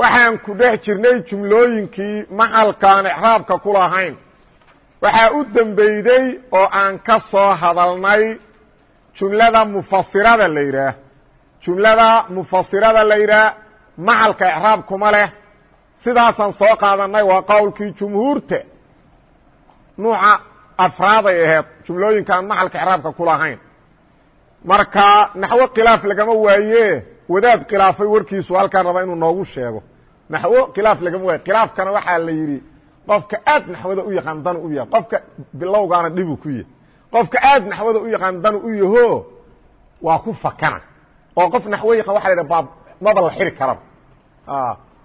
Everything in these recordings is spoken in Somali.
waxaan ku dhex jirnay jumlooyinkii maxalkaan exraabka ku lahayn. Waxaa u dembeyday oo aan ka soo hadalnay jumlada mufasirada la yidhaah. Jumlada mufasirada la yidhaah maxalka exraab kuma leh. Sidaasaan soo qaadanay waa qowlkii jumhuurta nuuca afraaday aheed jumlooyinkaan maxalka exraabka ku lahayn marka naxwo khilaaf lagama waaye wadaad khilaafay warkiisu halkaan raba inuu noogu sheego. Naxwo khilaaf lagama waaye khilaafkana waxaa la yidhi qofka aad naxwada u yaqaan danu u yahay qofka bilowgaana dhibu ku yahy qofka aad naxwada u yaqaan danu u yaho waa ku fakana. Oo qof naxwo yaqaan waxa la baab maba la xiri karaba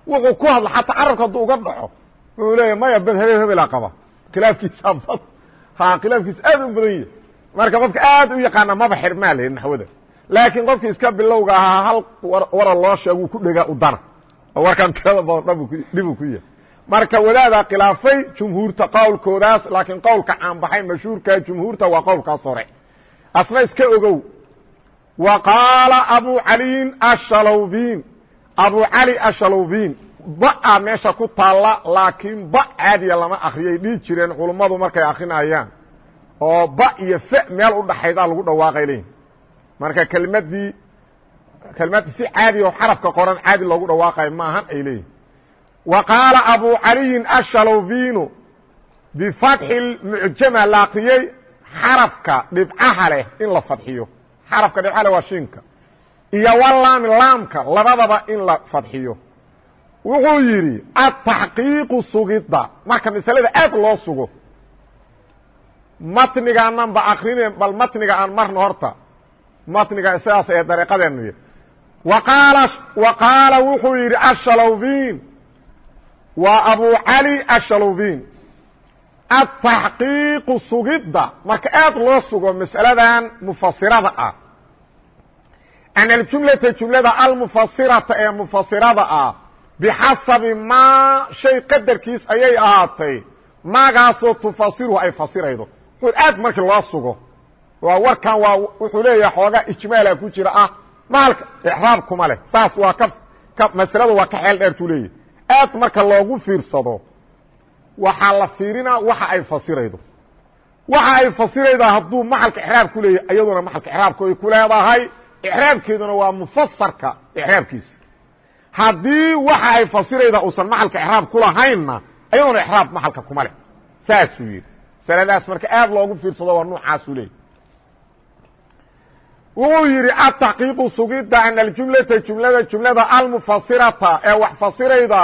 wuxuu ku hadla xataa carabka hadduu uga dhaco wuxuu leeya maya bed hebel hebelaa qaba. Khilaafkiisa bad. Khilaafkiisa aad u badan yahy marka qofka aad u yaqaana maba xirmaa lh naxwada laakiin qofki iska bilowga ahaa hal wara loo sheegu ku dhega udana oo warkan tirada badan dhibu ku yahay marka wadaadaa khilaafay jumhuurta qowlkoodaas laakiin qowlka caanbaxay mashhuurka jumhuurta waa qowlkaas hore. Asna iska ogow. Wa qaala abu caliyin ashalowbin abu cali ashalowbin ba'a meesha ku taalla laakiin ba caadiya lama akriyay dhihi jireen culummadu markay akrinayaan oo ba iyo f meel udhaxaydaa lagu dhawaaqay leeyihiin marka kelmadii kelmad si caadi oo xarafka qoran caadi loogu dhawaaqayo maahan ay leeyihiin wa qaala abu caliyin ashalowvinu bifatxi mucjama la akriyey xarafka dhibcaha leh in la fadxiyo xarafka dhibcaha leh waa shinka iyo walaami laamka labadaba in la fadxiyo wuxuu yidhi ataxqiiqu sugidda. Marka masalada aad loo sugo matnigaanan ba akrine bal matniga aan marno horta. Matniga sidaas ee dariiqadeenu qaala wa qaala wuxuu yidhi ashalowbin waa abu cali ashalowbin ataxqiiqu sugidda. Marka aad loo sugo mas'aladan mufasirada ah. An aljumlata jumlada almufasirata ee mufasirada ah bixasabi maa shay qadarkiis ayay ahaatay. Maagaasoo tufasiruhu ay fasiraydo aad markii loo sugo. Waa warkan waa wuxuu leeyahay xoogaa ijmaala ku jira ah. Maalka ixraab kuma leh. Saas waa ka masaladu waa ka xeel dheertuu leeyahy aad marka loogu fiirsado waxaa la fiirinaa waxa ay fasiraydo. Waxa ay fasiraydaa hadduu maxalka ixraab ku leeyahay iyaduna maxalka ixraabkooy ku leedahay. Ixraabkeeduna waa mufasarka ixraabkiisa haddii waxa ay fasiraydaa uusan maxalka ixraab kulahaynna iyaduna ixraab maxalka kuma leh. Saasuu yidhi sanadaas marka aad loogu fiirsado waa nuucaasu leey wuxuu yidhi ataxqiiqu sugidda an aljumlata jumlada jumlada almufasirata ee wax fasirayda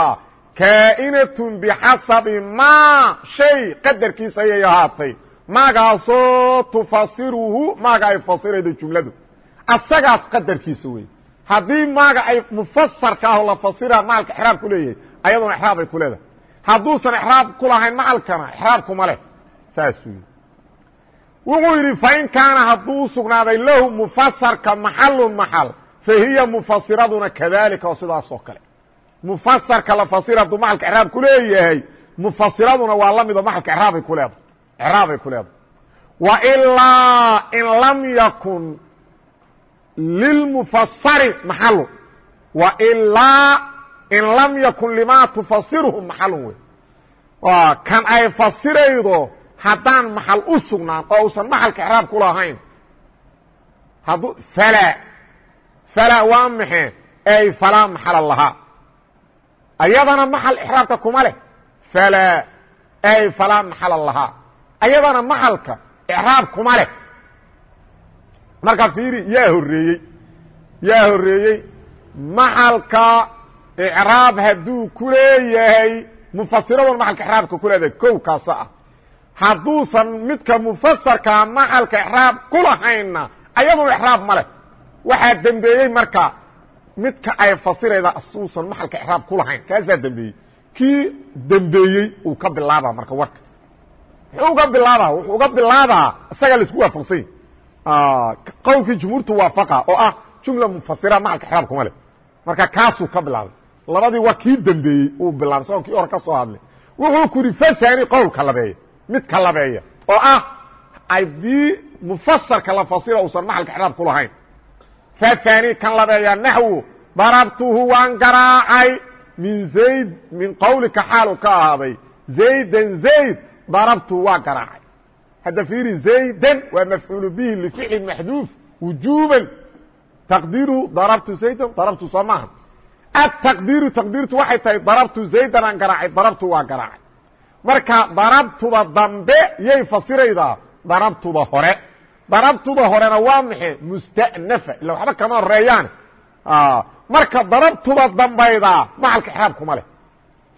kaa'inatun bixasabi maa shay qadarkiisa ayay ahaatay. Maagaasoo tufasiruhu maaga ay fasiraydo jumladu. Asagaas qadarkiisa wey haddii maaga ay mufasarka aho la fasira maalka exraab ku leeyahay ayaduna exraab ay ku leedahay. Hadduusan exraab ku lahayn macalkana exraabkuma leh saasuu yidhi. Wuxuu yidhi fain kaana hadduu sugnaaday lahu mufasarka maxalun maxal fa hiya mufasiraduna kadalika oo sidaas oo kale. Mufasarka la fasira hadduu maxalka ecraab ku leeyahay mufasiraduna waa la mido maxalka eraabay ku leedahay. Ecraabay ku leedahay. Wa ilaa in lam yakun lilmufasari maxalu wa ilaa in lam yakun limaa tufasirhu maxalun wey kan ay fasiraydo haddaan maxal u sugnaan oo usan maxalka exraab ku lahayn fala waa maxe ay falaa maxala lahaa ayadana maxal exraabka kuma leh. Fala ay falaa maxala lahaa ayadana maxalka exraab kuma leh. Marka fiiri yaa horreeyey yaa horreeyey maxalka icraab hadduu ku leeyahay mufasiradun maxalka exraabka ku leedahay kow kaasa ah hadduusan midka mufasarkaa maxalka exraab ku lahaynna ayaduna exraab ma leh. Waxaa dembeeyey marka midka ay fasirayda asuusan maxalka ixraab ku lahayn kaasaa dembeeyey kii dembeeyey uu ka bilaaba marka warka. Muxuu uga bilaabaa wuxuu uga bilaabaa isagaa la isku waafaqsany qowlkii jumhuurtu waafaqa oo ah jumla munfasira maxalka ixraab kuma leh. Marka kaasuu ka bilaabay. Labadii waa kii dembeeyey uu bilaabay sagoo kii hore ka soo hadlay. Wuxuu ku yidhi fasani qowlka labeeya midka labeeya oo ah haddii mufasarka la fasira uusan maxalka ixraab ku lahayn. Faani kan labeeya naxwu darabtuhu waan garaacay min zayd min qawlika xaalu ka ahaaday. Zaydan zayd darabtuhu waa garaacay. Hadda fiiri zaydan waa mafcuul bihi lificli maxduuf wujuban taqdiiruhu darabtu zaydan darabtu soo maaha. Ataqdiiru taqdiirtu waxay tahay darabtu zaydan aan garaacay darabtu waa garaacay marka darabtuda dambe yay fasiraydaa darabtuda hore. Darabtuda horena waa maxe mustanafa. Ila waxba kama horeeyaan marka darabtuda dambaydaa maxalka exraab kuma leh.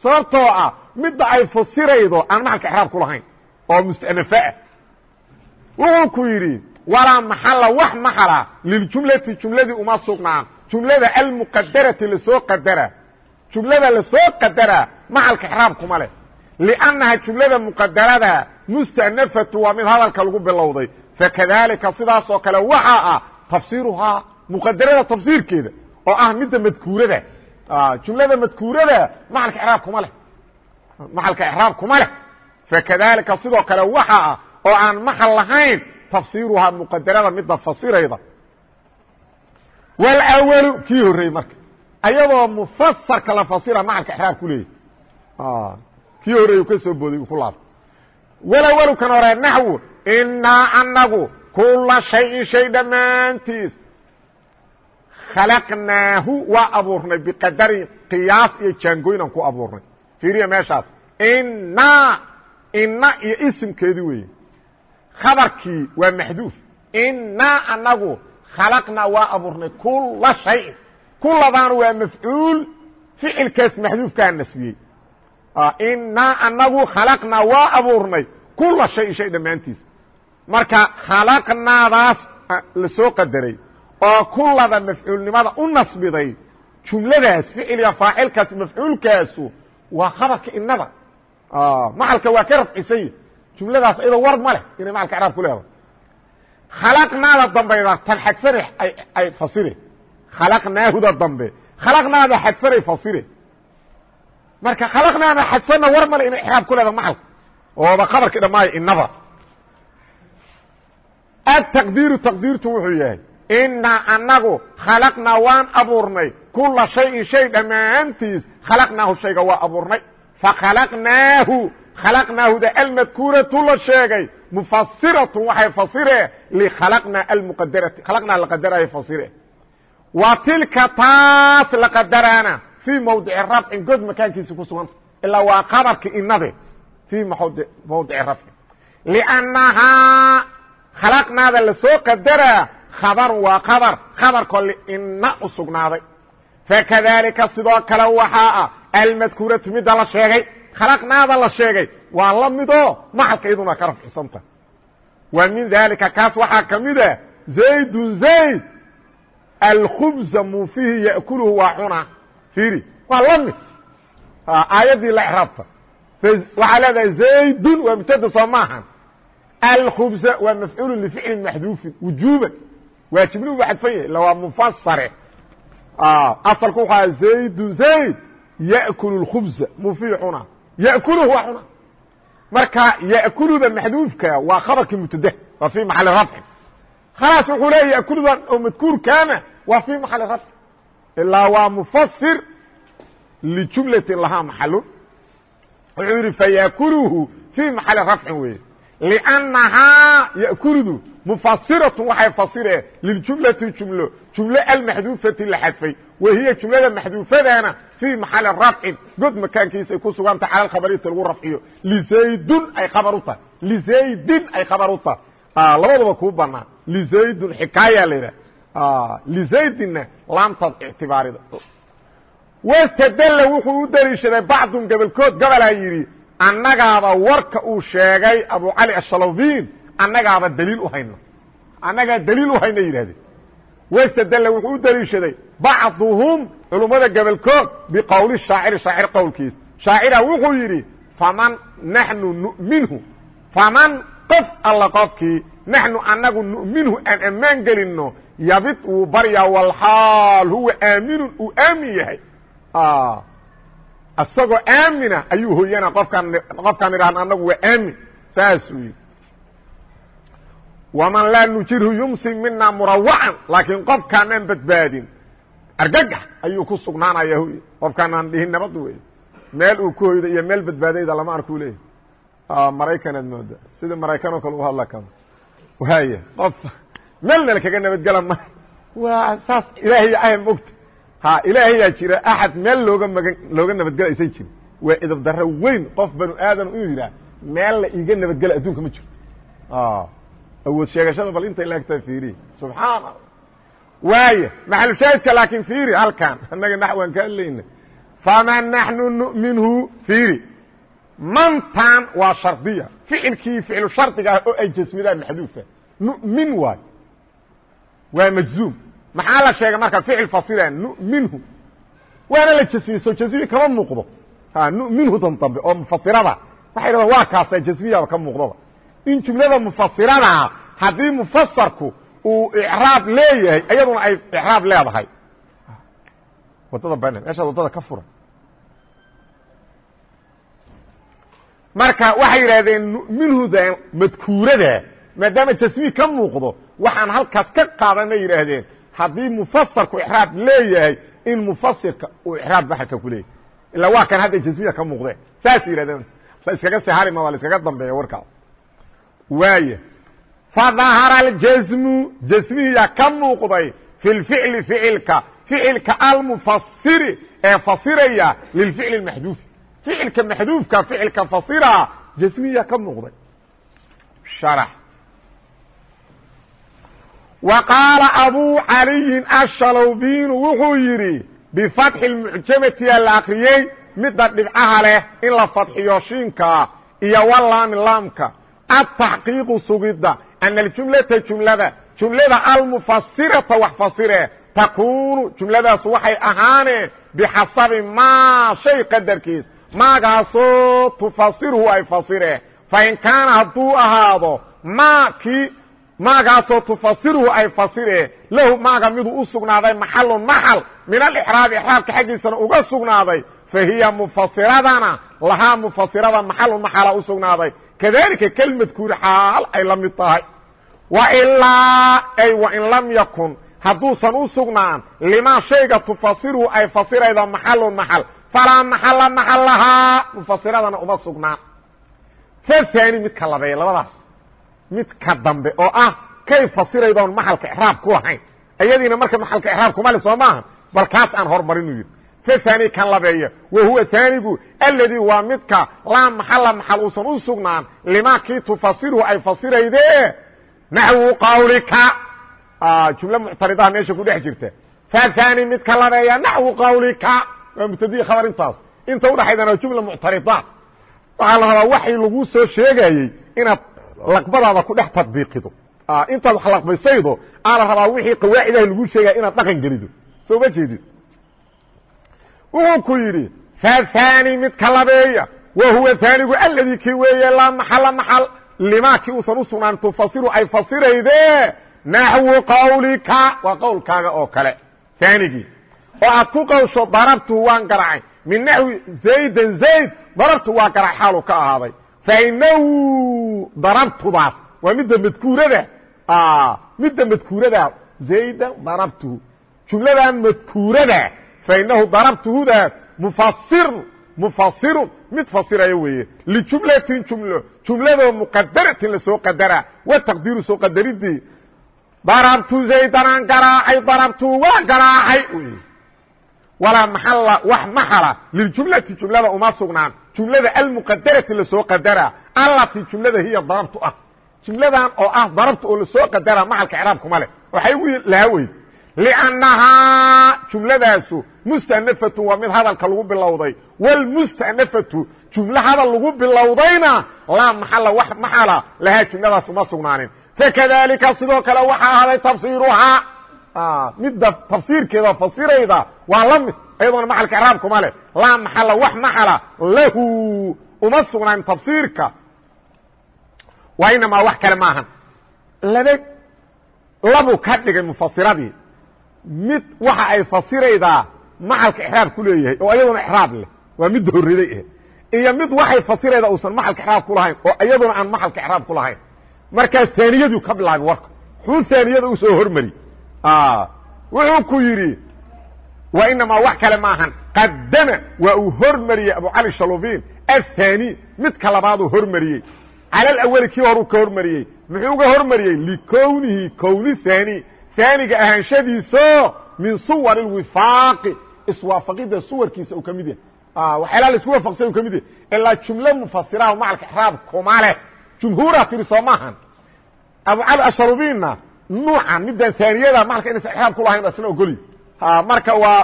Sababtoo ah midda ay fasiraydo aan maxalka exraab ku lahayn oo mustanafe ah. Wuxuu ku yidhi walaa maxala wax maxala liljumlati jumladii uma sugnaan. Jumlada almuqadarati la soo qadara. Jumlada la soo qadara maxalka exraab kuma leh لأنها jumlada mqadarada mustanafatu waa mid hadalka lagu bilowday fakadalika sidaasoo kale waxaa ah tafsiruhaa mqadarada tafsiirkeeda oo ah midda madkuurada jumlada madkuurada maalka raab kuma leh maxalka exraab kuma leh fakadalika sidoo kale waxaa ah oo aan maxal lahayn tafsiruhaa mqadarada midda fasirayda wاlأwlu kii horreeyey marka ayadoo mufasarka la fasira maxalka exraab ku leeyahy kii horeeyu ka soo booday uu ku laabto walawelu kan hore naxwu inaa anagu kula shayin shay dhammaantiis khalaqnaahu waa abuurnay biqadarin qiyaas iyo jaangooyn aan ku abuurnay. Fiiriya meeshaas inaa ina iyo isimkeedii weeye khabarkii waa maxduuf. Inaa anagu khalaqnaa waa abuurnay kula shayin. Kuladaanu waa mafcuul ficilkaas maxduufkaa nasbiyey inaa anagu khalaqnaa waa abuurnay. Kula shayin shay dhammaantiisa marka khalaqnaadaas la soo qadaray oo kulada mafcuulnimada u nasbiday jumladaas ficiliga faacilkaas mafcuulkaasu waa khabarka inada macalka waa ka rafcisany jumladaas iyadoo war ma leh inay macalka icraab ku leedahay. Khalaqnaada dambayda tan xadfare ay fasire. Khalaqnaahuda dambe. Khalaqnaada xadfaray fasire marka khalaqnaana xadfana war male inay ixraab ku leeda maxalka ooba qabarkii dhammaayo inaba ataqdiiru taqdiirtu wuxuu yahay inaa anagu khalaqnaa waan abuurnay. Kula shayin shay dhammaantiis khalaqnaahu shayga waa abuurnay. Fakhalaqnaahu khalaqnaahuda almadkuuratu la sheegay. Mufasiratun waxay fasire likhalaqnaa almuqadarati khalaqnaa la fasire wa tilka taas la fii mawdici rafcin god makaankiisa ku suganta ilaa waa qabarka inade fii mawdici rafcin liannahaa khalaqnaada la soo qadaraa khabarun waa kabar khabarkoo liinna u sugnaaday. Fakadaalika sidoo kale waxaa ah almadkuuratu midda la sheegay khalaqnaada la sheegay waa la midoo maxalka iyaduna ka rafcisanta wa min daalika kaas waxaa ka mid a zaydun zayd alkhubza muufihi ya'kuluhu waa cuna iri waa la mid aayaddii la exraabta waxaa leedahay zaydun waa mubtada soo maahan alkhubza waa mafcuulu lificlin maxduufin wujuban waajibni uba xadfan yahay illa waa mufasare asalku waxaa zaydu zayd ya'kulu اkhubza mufii cuna ya'kuluhu waa cuna marka ya'kuluda maxduufka waa khabarkii mubtada waa fii maxali rafcin khalaas wuxuu leeya ya'kuludan oo madkuurkaana waa fii maxali rafcin ilaa waa mufasir lijumlatin lahaa maxalun wuxuu yidhi fayakuluhu fii maxali rafcin weeye. Liannahaa yakuludu mufasiratun waxay fasireen liljumlati jumlo jumlo almaxduufati la xadfay. Wahiya jumlada maxduufadaana fii maxali rafcin god makaankiisay ku suganta cala khabariyati lagu rafciyo. Lizaydun ay khabar u tahay lizaydin ay khabar u tahay labadaba kuu banaan lizaydun xikaaya la yidhah lizaydinna laamtaad ictibaarida. Wastadalla wuxuu u deliishaday bacdun gobolkood gobolaa yidhi annagaaba warka uu sheegay abu cali ashaladiin annagaaba daliil u hayna annagaa daliil u hayna yidhahdeen wastadalla wuxuu u deliishaday bacduhum culummada gobolkood biqowli shaaciri shaacir qowlkiis. Shaacira wuxuu yidhi faman naxnu nu'minhu faman qof alla qofkii naxnu annagu nu'minhu aan ammaan gelinno yabid wuu baryaa walxaal huwa aaminun uu aamin yahay. Isagoo aamina ayuu hoyana qofkaan qofkaan idhahna annagu waa aamin. Saasuu yidhi waman laa nujirhu yumsi mina murawacan laakiin qofkaanaan badbaadin argagax ayuu ku sugnaanaya qofkaanaan dhihin nabad wey meel uu ku hoyda iyo meel badbaadayda lama arkuu leeyahy maraykanaad mooda sida maraykan oo kale u hadla kama waaya qof meel kaga nabadgela ma waa saas ilaahay ah mogta ha ilaahayaa jira axad meel looga magan looga nabadgela aysan jirin waa idab daro weyn qof banu aadam inuu yidhaah meel la iiga nabadgela adduunka ma jiro awood sheegashada bal intay laagtaa fiiriy subxaan allah waaya maxalushaahidka laakiin fiiri halkan annaga naxwaan ka hadlayna faman naxnu nu'minhu fiiri mantan waa shardiya. Ficilkii ficlu shardiga ah oo ay jasmidaan maxduufa nu'min waay. Waa majzuum. Maxaa la sheegay marka ficil fasila nu'minhu waana la jasmiyey soo jasmiye kama muuqdo. Nu'minhu dan dambe oo mufasirada. Waxay dhahdaan waa kaasa jasmiyaba ka muuqdaba in jumlada mufasiradaa haddii mufasarku uu icraab leeyahay iyaduna ay icraab leedahay. Wadada ban meeshaad waddada ka furan marka waxay yidhahdeen minhuda madkuurada maadaama jasmiye ka muuqdo waxaan halkaas ka qaadanay yidhaahdeen. Haddii mufasarku icraab leeyahay in mufasirka uu icraab baxalka ku leeyahay. Ilaa waa kan hadda jasmiya ka muuqdeen. Saas yidhahdeen la iskaga sehari ma waa la iskaga dambeeya warkaas waaya fadahara aljasmu jasmihiya ka muuqday fi lficli ficilka ficilka almufasiri ee fasiraya lilficli maxduufi ficilka maxduufka ficilka fasira jasmihiya ka muuqday. Sharax. Wa qaala abuu caliyin ashalowbinu wuxuu yidhi bifatxi lmucjamati la akriyey midda dhibcaha leh in la fadxiyo shiinkaa iyo walaami laamka. Ataxqiiqu sugidda ana aljumlata jumlada jumlada almufasirata wax fasire takuunu jumladaasu waxay ahaaneen bixasabi maa shay qadarkiis maagaasoo tufasirhu ay fasireen. Fain kaana hadduu ahaado maa kii maagaasoo tufasirhu ay fasireen lahu maaga miduu u sugnaaday maxalun maxal min alixraabi ixraabka xaggiisana uga sugnaaday fa hiya mufasiradana lahaa mufasirada maxalun maxala u sugnaaday. Kadalika kelmadkuuri xaal ay la mid tahay. Wailaa ay wain lam yakun hadduusan u sugnaan limaa shayga tufasirhu ay fasiraydo maxalun maxal falaa maxala maxal lahaa mufasiradana uma sugnaan faani midka labeeya labadaas. Midka dambe oo ah kay fasiraydoon maxalka ixraab ku lahayn ayadiina marka maxalka ixraab kumale soo maaha bal kaas aan hormarinu yidhi. Faani kan labeeya wa huwa alladii waa midka laa maxala maxal uusan u sugnaan limaa kii tufasirhu ay fasirayde. Naxwu qawlika. Jumle muctaridaha meesha ku dhex jirta. Faani midka labeeya naxwu qawlika waa mubtadii khabar intaas. Inta udhaxaydana jumla muctarida. Waxaa la rabaa waxay lagu soo sheegayey inaad laqbadaada ku dhex tadbiiqido. Intaad wax laqbaysaydo aa la rabaa wixii qawaacidaha lagu sheegaya inaad dhaqan gelido. Soo ma jeedid wuxuu ku yidhi faani midka labeeya wa huwa aanigu alladii kii weeye laa maxala maxal limaa kii uusan u sugnaan tufasiru ay fasirayde naxwu qawlika. Waa qowlkaaga oo kale aanigii oo aad ku qawsho darabtu waan garacay. Min naxwi zaydan zayd darabtu waa garac xaalu ka ahaaday. Fainahu darabtudaas. Waa midda madkuurada. Midda madkuurada. Zaydan darabtuhu jumladan madkuurada. Fainahu darabtuhudaas. Mufasir mufasirun mid fasiraya weeye. Lijumlatin jumlo. Jumladoo muqadaratin la soo qadara. Wa taqdiiru soo qadaridii. Darabtu zaydanaan garaacay darabtu waa garaacay walaa maxala wax maxala liljumlati jumlada uma sugnaan. Jumlada almuqadarati la soo qadara allati jumlada hiya darabtu ah. Jumladan oo ah darabtu oo la soo qadara maxalka icraabkuma leh. Waxay ugu laha weyd liannahaa jumladaasu mustanafatu waa mid hadalka lagu bilowday. Wlmustanafatu jumlo hadal lagu bilowdayna laa maxala wax maxala lahaa jumladaas uma sugnaanin. Fakadalika sidoo kale waxaa ahaaday tafsiiruhaa midda tafsiirkeeda fasirayda waa la mid ayadoona maxalka icraab kuma leh laa maxala wax maxala lahu uma sugnaan tafsiirka wa inamaa wax kale maahan laba labu ka dhigay mufasiradii mid waxa ay fasiraydaa maxalka ixraab ku leeyahay oo iyaduna ixraab leh waa midda horreday eh iyo mid waxay fasiraydaa uusan maxalka ixraab ku lahayn oo iyaduna aan maxalka ixraab ku lahayn markaas taaniyadu ka bilaabay warka muxuu taaniyada u soo hormari wuxuu ku yidhi wa inamaa wax kale maahan qadama waa uu hormariyey abu cali shalubin aلthani midka labaaduu hormariyey. Cala alawali kii horuu ka hormariyey. Muxuu uga hormariyey? Likownihi kowni haani haaniga ahaanshadiiso min suwar اwifaaqi iswaafaqida suwarkiisa uu ka mid yahay. Waxyaalaha la isku waafaqsay uu ka mid yahay. Ilaa jumlo mufasiraha macalka exraab kuma leh. Jumhuuraa tiri soo maahan abu cali asharubinna nuucan midaan haaniyada macalka inaysan exraab ku lahayn isna ogolyi marka waa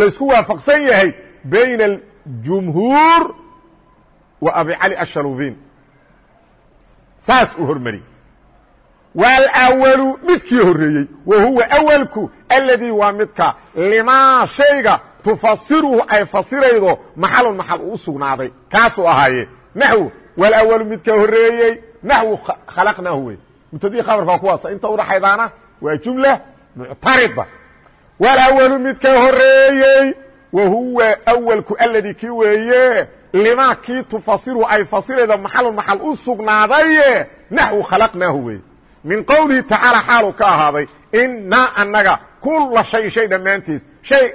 laisku waafaqsan yahay bayna اjumhuur wa abi cali asharubin saas uu hormariyey wاlأwlu midkii horeeyey wa huwa awlku aladii waa midka limaa shayga tufasiruhu ay fasiraydo maxalun maxal uu usugnaaday kaasuu ahaaye naxw wاlأwlu midka horeeyey naxw khalaqnaahu wey mubtadii khabarka waa kuwaasa inta udhaxaydaana waa jumla muctarida wاlأwlu midka horeeyey wa huwa awlku aladii kii weeye limaa kii tufasiru ay fasiraydo maxalun maxal u sugnaaday naxwu khalaqnaahu wey min qowlihi tacaala xaaluu ka ahaaday inaa anaga kula shay shay dhammaantiis hay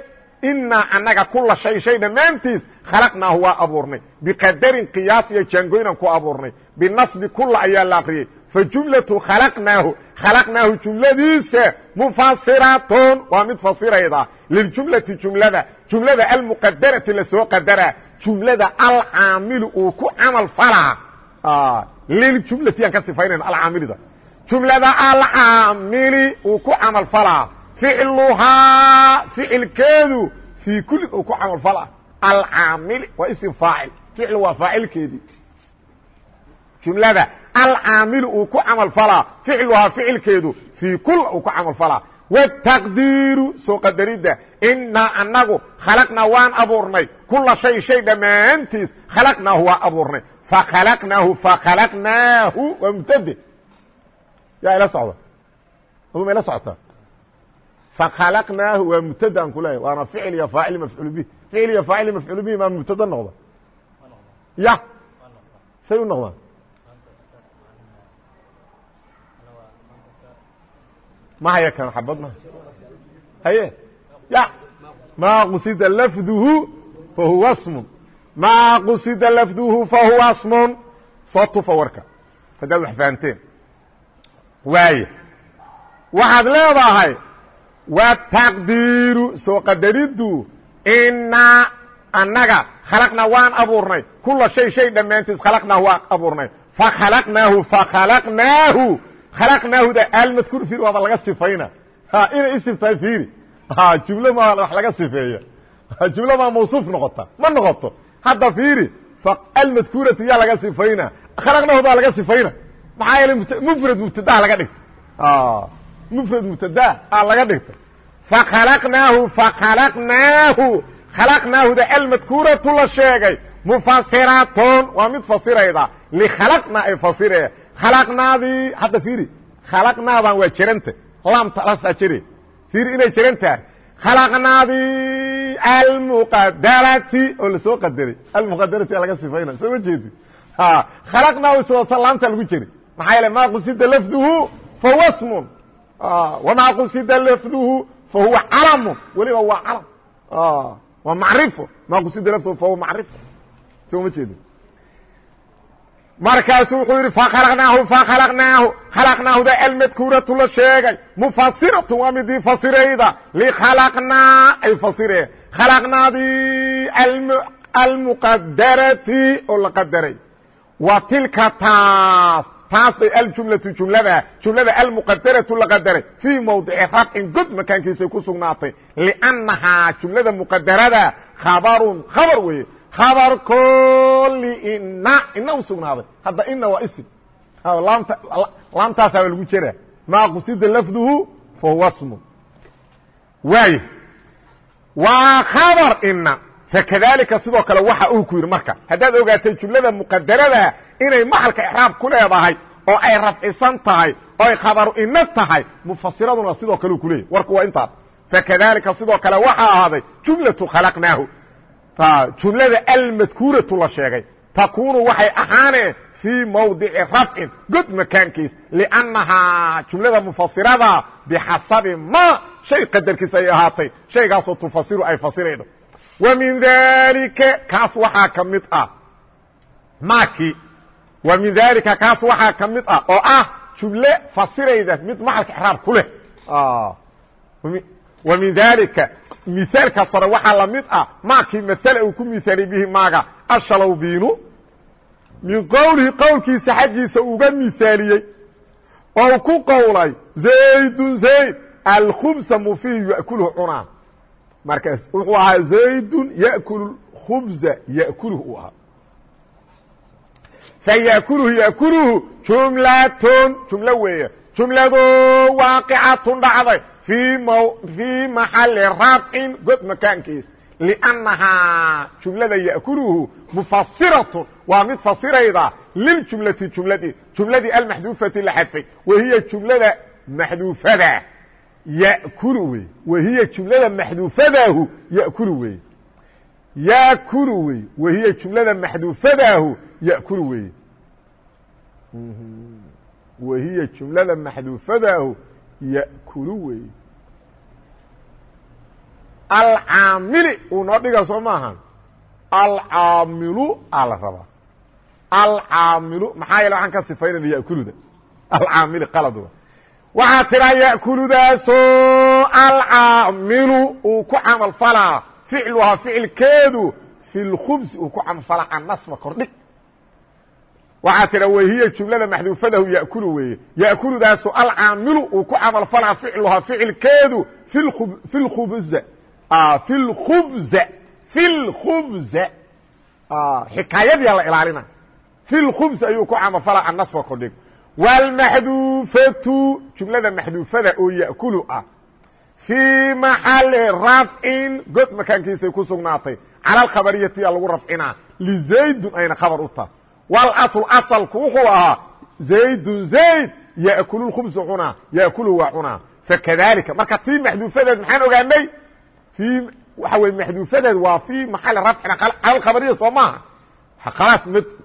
inaa anaga kula shay shay dhammaantiis khalaqnaahu waa abuurnay biqadarin qiyaas iyo jaangoynaan ku abuurnay binasbi kula ayaa la akriyey fajumlatu khalaqnaahu khalaqnaahu jumladiisa mufasiratun waa mid fasirayda liljumlati jumlada jumlada almuqadarati la soo qadara jumlada alcaamilu uu ku camal falaa liljumlati aan ka sifaynayno alcaamilida jumlada alcaamili uu ku camal falaa ficluhaa ficilkeedu fii kulli uu ku camal falaa alcaamili waa ism faacil ficlu waa faacilkeedii jumlada alcaamilu uu ku camal falaa ficluhaa ficilkeedu fii kul uu ku camal falaa wtaqdiiru soo qadaridda inaa anagu khalaqnaa waan abuurnay kula shay shay dhammaantiis khalaqnaahu waa abuurnay fakhalaqnaahu fakhalaqnaahu waa mubtade yaa ila socda aduma ila socotaa fakhalaqnaahu waa mubtada aan kuleeyahy waana ficil iyo faacil mafcuul bih ficil iyo faacil mafcuul bihi maa mubtada noqda ya say u noqdaan ma haye. Ya. Ma qusida lafduhu fahuwa smun ma qusida lafduhu fahuwa smun soo tufa warka haddaad wax fahanteen. Waaya waxaad leedahay wataqdiiru soo qadariddu inaa annaga khalaqnaa waan abuurnay. Kula shay shay dhammaantiis khalaqnaahu waan abuurnay. Fakhalaqnaahu fakhalaqnaahu khalaqnaahuda almadkuur fiir waaba laga sifayna. Inay isim tahay fiiri. Jumlo ma wax laga sifeeya. Jumlo maa mawsuuf noqota. Ma noqoto. Hadda fiiri almadkuuratu yaa laga sifayna. Khalaqnaahudaa laga sifayna. Maxaa yeele mufrad mubtadaa laga dhigtay mufrad mubtadaa aa laga dhigtay fakhalaqnaahu fakhalaqnaahu khalaqnaahuda almadkuuratu la sheegay. Mufasiratun waa mid fasirayda. Likhalaqna ay fasiraya khalaqnaadii hadda fiiri khalaqnaadan waa jeranta laamta lasaa jere fiiri inay jeran tahay khalaqnaadii almuqadarati oo la soo qadaray almuqadarati laga sifayna soo ma jeedi. Khalaqnaa iswadata laamta lagu jeri maxaa yeele maa qusida lafduhu fahuwa smun wamaa qusida lafduhu fahuwa calamun. Weliba waa calam waa macrifo maa qusida lafduhu fahuwa macrifo soo ma jeedi markaasu wuxuu yidhi fakhalaqnaahu fakhalaqnaahu khalaqnaahuda almadkuuratu la sheegay. Mufasiratu waa midii fasirayda likhalaqnaa ay fasireen khalaqnaadii almuqadarati oo la qadaray wa tilka taas. Taas bay aljumlatu jumlada jumlada almuqadaratu la qadaray fii mawdici rafcin god makaankiisay ku sugnaatay. Liannahaa jumlada muqadarada khabarun khabar weeye abarko lina ina u sugnaaday hadda ina waa ism laamtaasaaba lagu jera maa qusida lafduhu fahuwa smu waay waa khabar ina fakadalika sidoo kale waxa uu ku yidhi marka haddaad ogaatay jumlada muqadarada inay maxalka ixraab ku leedahay oo ay rafcisan tahay oo ay khabaru ina tahay mufasiraduna sidoo kale u kuleeyahy warku waa intaas fakadalika sidoo kale waxaa ahaaday jumlatu khalaqnaahu jumlada almadkuuratu la sheegay. Takunu waxay ahaaneen fii mawdici rafcin god makaankiis. Liannahaa jumlada mufasirada bixasabi ma shay qadarkiis ay ahaatay. Shaygaasoo tufasiru ay fasiraydo wa min dalika kaas waxaa ka mid ah maaki. Wa min dalika kaas waxaa ka ah oo ah jumle fasirayda mid maxalka exraab ku leh. Wa min dalika misaalkaas hore waxaa la mid ah maakii masala uu ku misaalay bihi maaga ashalawbiinu min qowlihi qowlkiisa xaggiisa uga misaaliyey oo ku qowlay zaydun zayd alkhubsa mufihi ya'kulhu cunaa markaas wuxuu ahaa zaydun ya'kulu khubza ya'kuluhu uu ahaa. Faya'kuluhu ya'kuluhu jumlatun jumlo weeye jumlado waaqicatun dhacday fii maxali raafcin god makaankiisa liannahaa jumlada ya'kuluhu mufasiratun waa mid fasirayda liljumlati jumladeed jumladii almaxduufati la xadfay wahiya jumlada maxduufada yakulu wey wahiya jumlada maxduufadaahu yakulu weeye yakulu wey wahiya jumlada maxduufadaahu yakulu weeye wahiya jumlada maxduufadaahu yakulu wey alcaamili uu noo dhiga soo maaha. Alcaamilu aa la rabaa. Alcaamilu maxaa yeele waxaan ka sifaynayna yakuluda. Alcaamili qalad waxaa tiraa yakuludaasoo alcaamilu uu ku camal falaa ficluhaa ficilkeedu fi lkhubsi uu ku camal falaa annasba kordhig waxaa tira wahiya jumlada maxduufadahu yakulu weeye. Yakuludaasoo alcaamilu uu ku camal falaa ficluhaa ficilkeedu fi lkhubza fi lkhubz fi lkhubz xikaayadiyaa la ilaalina fi lkhubz ayuu ku camafala annasba kordhig. Wاlmaxduufatu jumlada maxduufada oo yakulu ah. Fii maxali rafcin god makaankiisay ku sugnaatay. Cala lagu rafcinaa lizaydun ayna khabar u taha wاlasl asalku wuxuu ahaa zaydun zayd yakulu khubza cunaa yakulu waa cunaa fakadalika marka tii maxduufadeed maxaan ogaanay? I waxa wey maxduufadeed waa fi maxali rafcina cala khabariya soo maaha. Khalaas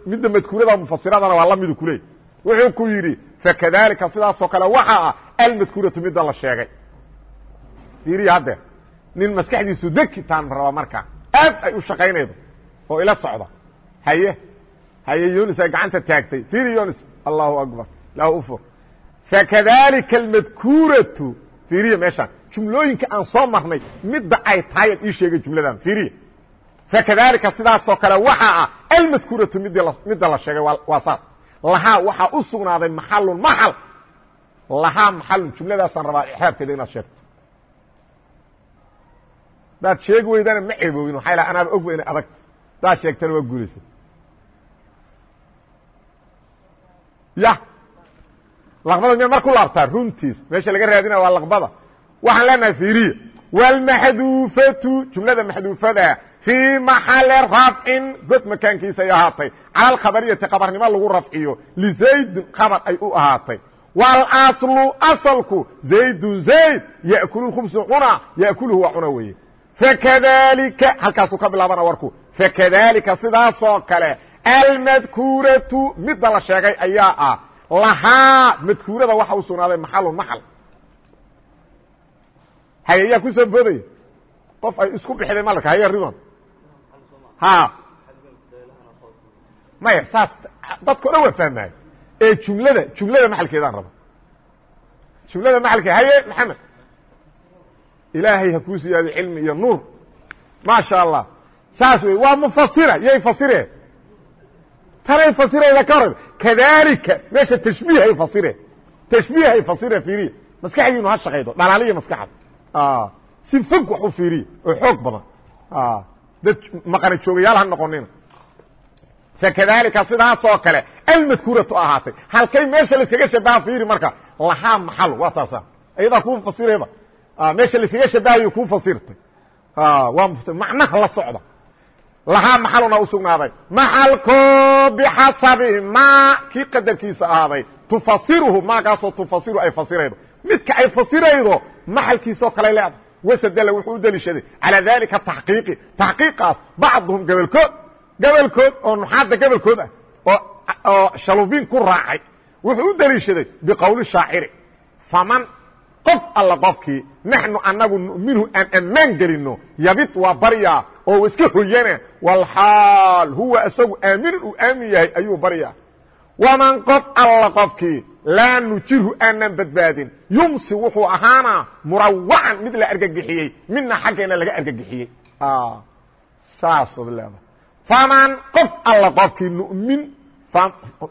midda madkuurada mufasiradana waa lamidu kuleey wuxuu ku yidhi fakadalika sidaasoo kale waxa ah almadkuuratu midda la sheegay. Fiiriya haddeer nin maskaxdiisu deki taan raba marka aad ay u shaqaynaydo oo ila socda. Haye haye yunis ay gacanta taagtay. Fiiri yunis allahu akbar. Lahu ufur fakadalika almadkuuratu fiiriya meeshaan jumlooyinka aan soo marnay midda ay tahay ad ii sheegay jumladan. Fiiriya fakadalika sidaasoo kale waxaa ah almadkuuratu mid midda la sheegay waa saas. Lahaa waxaa u sugnaaday maxalun maxal lahaa maxalun jumladaasaan rabaa ixraabkeeda inaad sheegto. Hadaad sheegi weydana ma ceeboogin waxay laha anaaba ogba inay adag. Hadaad sheegtana waa guulaysa ya. Laqbada miyaad mar ku laabtaa runtiis. Meesha laga raadinaya waa laqbada. Waxaan leenahay fiiriya wاlmaxduufatu jumlada maxduufada fii maxali rafcin god makaankiisay ahaatay. Cala alkhabariyati qabarnimo lagu rafciyo. Lizaydin qabar ay u ahaatay. Wاlaslu asalku zaydun zayd. Yakulu khubsu cuna yakuluhu waa cuna weeye. Fakadalika halkaasuu ka bilaabana warku. Fakadalika sidaasoo kale almadkuuratu midda la sheegay ayaa ah. Lahaa madkuurada waxa u sugnaaday maxalun maxal. Haye yaa ku soo boodaya. Qof ay isku bixday malka haye ridon ha. Maya saas dadko dhan waa fahmaayo ee jumlada jumlada maxalkeedaan raba jumlada maxalkeed haye maxamed. Ilaahay ha kuu siyaado cilmi iyo nuur. Maasha allah. Saas wey waa mufasira yay fasire tanay fasirayda ka hor kadalika meesha tashbiihay fasire tashbiihay fasire fiiriya maskaxdiinu ha shaqaydo dhalaaliya maskaxda. Si fog wax u fiiriya oo xoog badan. Dad maqana joogayaal ha noqonina fakadalika sidaasoo kale almadkuuratu ahaatay. Halkay meesha layskaga shabaha fiiri marka lahaa maxal waa taasa iyadaa kuu fasirayba meesha laiskaga shabahayo kuu fasirtay. Waa macnaha la socda lahaa maxaluna usugnaaday? Maxalko bixasabi ma kii qadarkiisa ahaaday. Tufasiruhu maagaasoo tufasiru ay fasiraydo. Midka ay fasiraydo maxalkiisoo kale leeda wasadala wuxuu u deliishaday calaa dalika taxqiiqi taxqiiqaas bacduhum gobolkood gobolkood oo nuxaadda gobolkood ah oo shalubiin ku raacay wuxuu u deliishaday biqowli shaaciri. Faman qof alla qofkii naxnu anagu minhu aan ammaan gelino yabid waa baryaa oo iska hoyana. Walxaal huwa isagu aaminin uu aamin yahay ayuu baryaa waman qof alla qofkii laa nujirhu aanan badbaadin. Yumsi wuxuu ahaanaa murawacan mid la argagixiyey. Midna xaggeena laga argagixiyey. Saasod leeda faman qof alla qofkii numin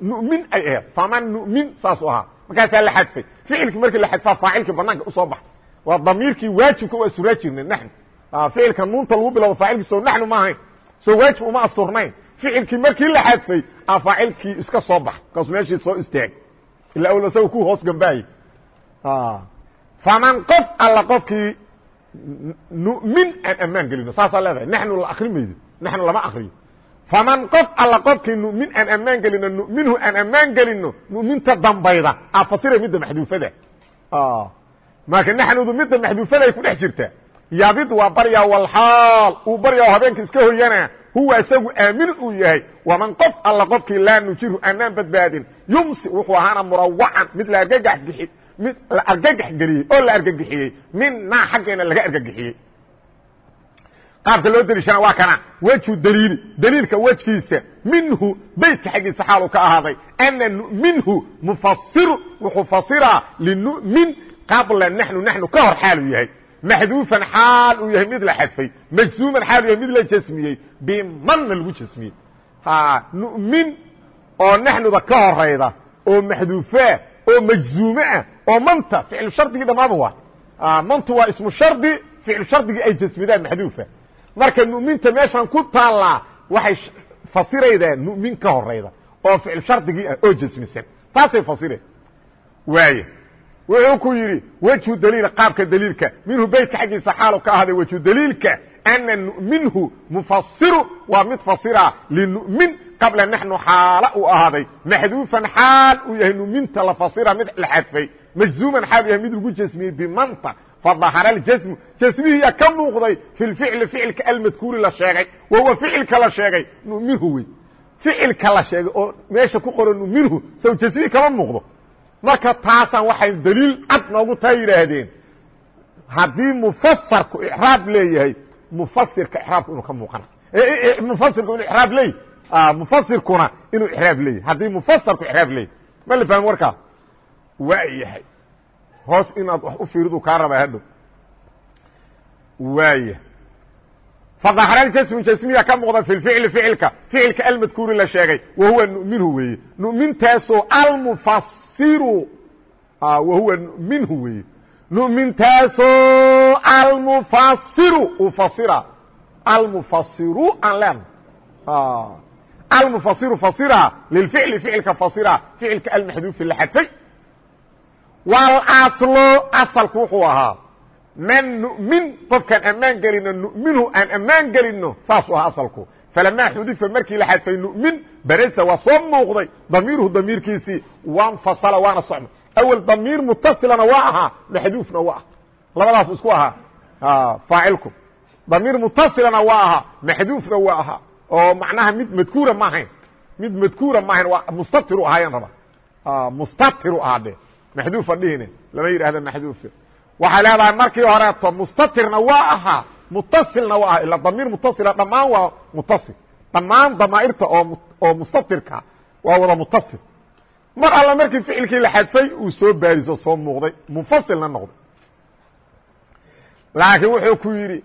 numin ay ahayd. Faman numin saasuu ahaa markaasaa la xadfay. ficilkii markii la xadfaa faacilkii banaanka u soo baxay. Waa damiirkii waajibka u asuraa jirnay naxnu. Ficilka nuunta lagu bilowdo faacilkii soo naxnu ma ahayn. Soo waajib uma asturnayn. Ficilkii markii la xadfay a faacilkii iska soo bax markaasu meeshii soo istaag. Ila awla isaga ku hoos gambaayey faman qof alla qofkii numin aan ammaan gelino saasaa leedahay. Naxnu la akri maydo naxnu lama akriyo faman qof alla qofkii numin aan ammaan gelino numinhu aan ammaan gelino numinta dambayda a fasira midda maxduufada. Marka naxnudu midda maxduufada ay ku dhex jirtaa yabid waa baryaa walxaal uu baryaa habeenka iska hoyana huwa isagu aamin uu yahay. Waman qof alla qofkii laa nujiru aanaan badbaadin yumsi wuxuu ahaana murawacan mid la argagax gii mid la argagax geliyey oo la argagixiyey minaa xaggeena laga argagixiyey qaabka loo deliishana waa kana. Wejhu daliili daliilka wejkiisa minhu beytka xaggiisa xaalu ka ahaaday. Ana minhu mufasiru wuxuu fasiraa linumin qabla naxnu naxnu ka hor xaalu yahay. Maxduufan xaal uu yahay mid la xadfay. Majzuuman xaal uu yahay mid la jasmiyey. Bimanna lagu jasmiyey. Numin oo naxnuda ka horayda oo maxduufaa oo majzuume ah oo manta ficlu shardigii dhamaaba waa. Mantu waa ismu shardi ficlu shardigii ay jasmidaan maxduufa marka numinta meeshan ku taallaa waxay fasiraydaa numin ka horayda oo ficlu shardigii ah oo jasmisan taasay fasireen. Waaya wuxuu ku yidhi wejhu daliil qaabka daliilka. Minhu beytka xaggiisa xaalu ka ahaaday wejhu daliilka. Ana minhu mufasiru waa mid fasira linumin qabla naxnu xaala uu ahaaday. Maxduufan xaal uu yahay numinta la fasira mid la xadfay. Majzuuman xaal u yahay mid lagu jasmiyey bimanta fadahara ljasmu jasmihiya ka muuqday fi lficli ficilka almadkuuri la sheegay wa huwa ficilka la sheegay numinhu wey ficilka la sheegay oo meesha ku qoran numinhu saw jasmihi kama muuqdo marka taasaan waxay daliil cad noogu taa yidhaahdeen haddii mufasarku icraab leeyahay mufasirka icraabku inuu ka muuqana mufasirku inuu iraab leeyahy mufasirkuna inuu icraab leeyahy haddii mufasarku icraab leeyahy ma la fahmi warkaa waa yahay hoos inaad wax u fiiridu kaa rabaa hadhow. Waaya fadahra jasmu jasmiya ka muuqda fi ficli ficilka. Ficilka almadkuuri la sheegay wa huwa numinhu weeye. Numintaasoo almufasiru wahuwa minhu weeye. Numintaasoo almufasiru u fasira almufasiru aan len almufasiru fasira lilficli ficilka fasira ficilka almaxduufi la xadfay walaslo asalku wuxuu ahaa man nu'min qofkaan ammaan gelino nu'minhu aan ammaan gelino saasuu ahaa asalku. Falamaa xudifa markii la xadfay nu'min barasa waa soo muuqday damiiruhu damiirkiisii wanfasala waana socmay awel damiir mutasilana waa ahaa maxduufna waa ah labadaas isku ahaa faacilku. Damiir mutasilana waa ahaa maxduufna waa ahaa. Oo macnaha mid madkuura ma ahayn. Mid madkuura ma ahayn waa mustatiru ahaayan raba. Mustatiru ahaa de maxduufa dhihine lama yidhahda maxduufe waxay leedahay markii horeeto mustatirna waa ahaa mutasilna waa aha ila damiir mutasila dhammaan waa mutasil dhammaan damaairta oo oo mustatirka waa wada mutasil mar alla markii ficilkii la xadfay uu soo baariso soo muuqday munfasilna noqday. Laakiin wuxuu ku yidhi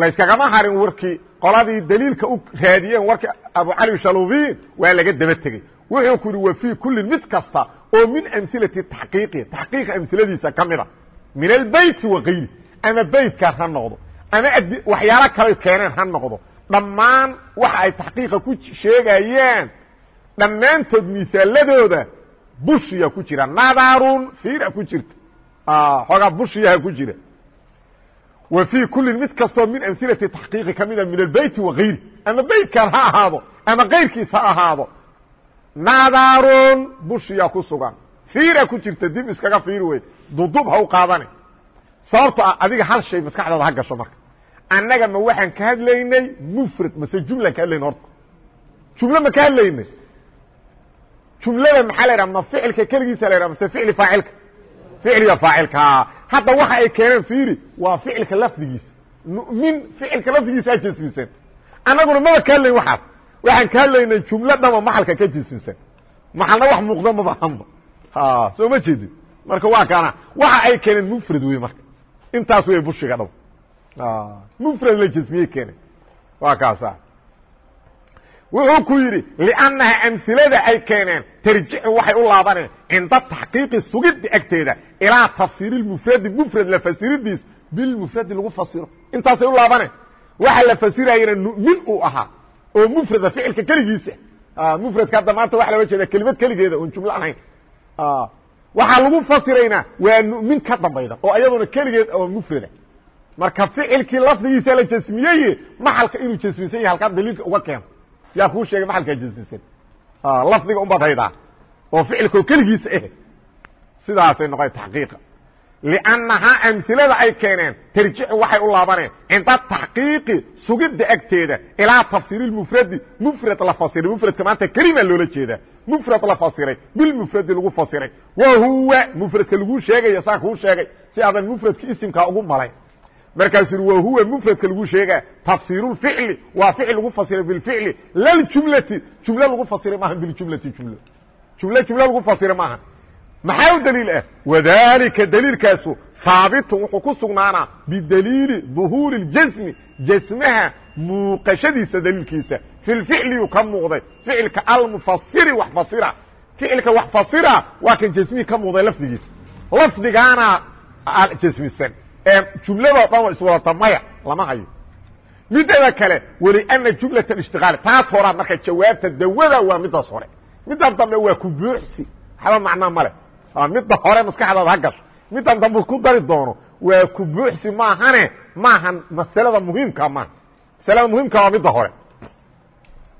layskagama harin warkii qoladii daliilka u raadiyeen warkii abu cali shalubiin waa laga daba tegey. Wuxuu ku yidhi wa fii kullin mid kasta oo min amhilati taxqiiqi taxqiiqa amhiladiisa ka mida. Min albeyti wakayri ama beytkaas ha noqdo ama waxyaalo kale keeneen ha noqdo. Dhammaan waxa ay taxqiiqa ku sheegayaan dhammaantood misaaladooda bushiya ku jira. Nadarun fiira ku jirta. Xoogaa bushiyaha ku jira. Wa fii kullin mid kastoo min amhilati taxqiiqi ka mida min albeyti wakayri ama beytkan ha ahaado ama kayrkiis ha ahaado nadarun bushiyaa ku sugan. Fiira ku jirta dib iskaga fiiri wey dudub ha u qaadane sababto ah adiga hal shay maskaxdaada ha gasho marka. Annaga ma waxaan ka hadlaynay mufrad mase jumlaan ka hadlayna horta. Jumlo ma ka hadlaynay. Jumlada maxaa la yidhaha ma ficilka keligiisa la yhaha mase ficli faacilka? Ficliga faacilka hadda waxa ay keeneen fiiri waa ficilka lafdigiisa. Min ficilka lafdigiisa a jasmisan annaguna maba ka hadlayn waxaas waxaan ka hadlaynay jumlo maxalka ka jasmisan maxalna wax muuqda mabahanba soo ma jeedin. Marka waa kaana waxa ay keeneen mufrad wey marka. Intaas wey bushiga dhab mufrad la jasmiyey keeneen waa kaasa. Wuxuu ku yidhi لأnnaha amilada ay keeneen tarjicu waxay u laabaneen cinda taxqiiqi sugidda agteeda ilaa tafsiir mufradi mufrad la fasiridiis bilmufradi lagu fasiro. Intaasay u laabaneen. Waxa la fasirayana min uu ahaa oo mufrada ficilka keligiisa. Mufradka hadda maanta waxa loga jeeda kelimad keligeeda oon jumlo ahayn. Waxaa lagu fasiraynaa waa min ka dambayda oo ayaduna keligeed oo mufrada. Marka ficilkii lafdigiisa la jasmiyey maxalka inuu jasmisan yahay halkaa daliilka uga keeno. Yaa kuu sheegay maxalkaa jasmisan. Lafdiga unbaad haydaa oo ficilkao keligiisa ah sidaasay noqon taxqiiqa liannahaa amilada ay keeneen tarjicu waxay u laabaneen cinda taxqiiqi sugidda agteeda ilaa tafsiiri mufradi mufrad la fasiray mufradka maanta kelima loola jeedaa mufrad la fasiray bilmufradi lagu fasiray wa huwa mufradka laguu sheegaya saa kuu sheegay si aadan mufradka isimkaa ugu malayn markaasuu ui wa huwa mufradka lagu sheega tafsiir ficli waa ficil lagu fasiray bilficli laljumlati jumlo lagu fasiray maaha biljumlati jumlo jumlo jumlo lagu fasiray maaha maxaa u ah wadalika daliilkaasu haabitun wuxuu ku sugnaanaa bidaliili duhuuri اljasmi jasmaha muuqashadiisa daliilkiisa. Fi lficliyuu ka muuqday. Ficilka almufasiri wax fasira ficilka wax fasira waa kan jasmihii ka muuqday lafdigiisa. Lafdigaana jasmisan jumladoo dhan wa iswadata maya lama hayo. Mideeda kale weliana jumlat اishtiqaal taas horaa marka jawaabta dawada waa midaas hore. Middan dambe waa ku buuxsi. Waxba macnaa male Ah, midda hore maskaxdaada ha gasho. Middan dambu ku dari doono. Waa ku buuxsi maahane? Maahan masalada muhiimka ah maaha masalada muhiimka waa midda hore.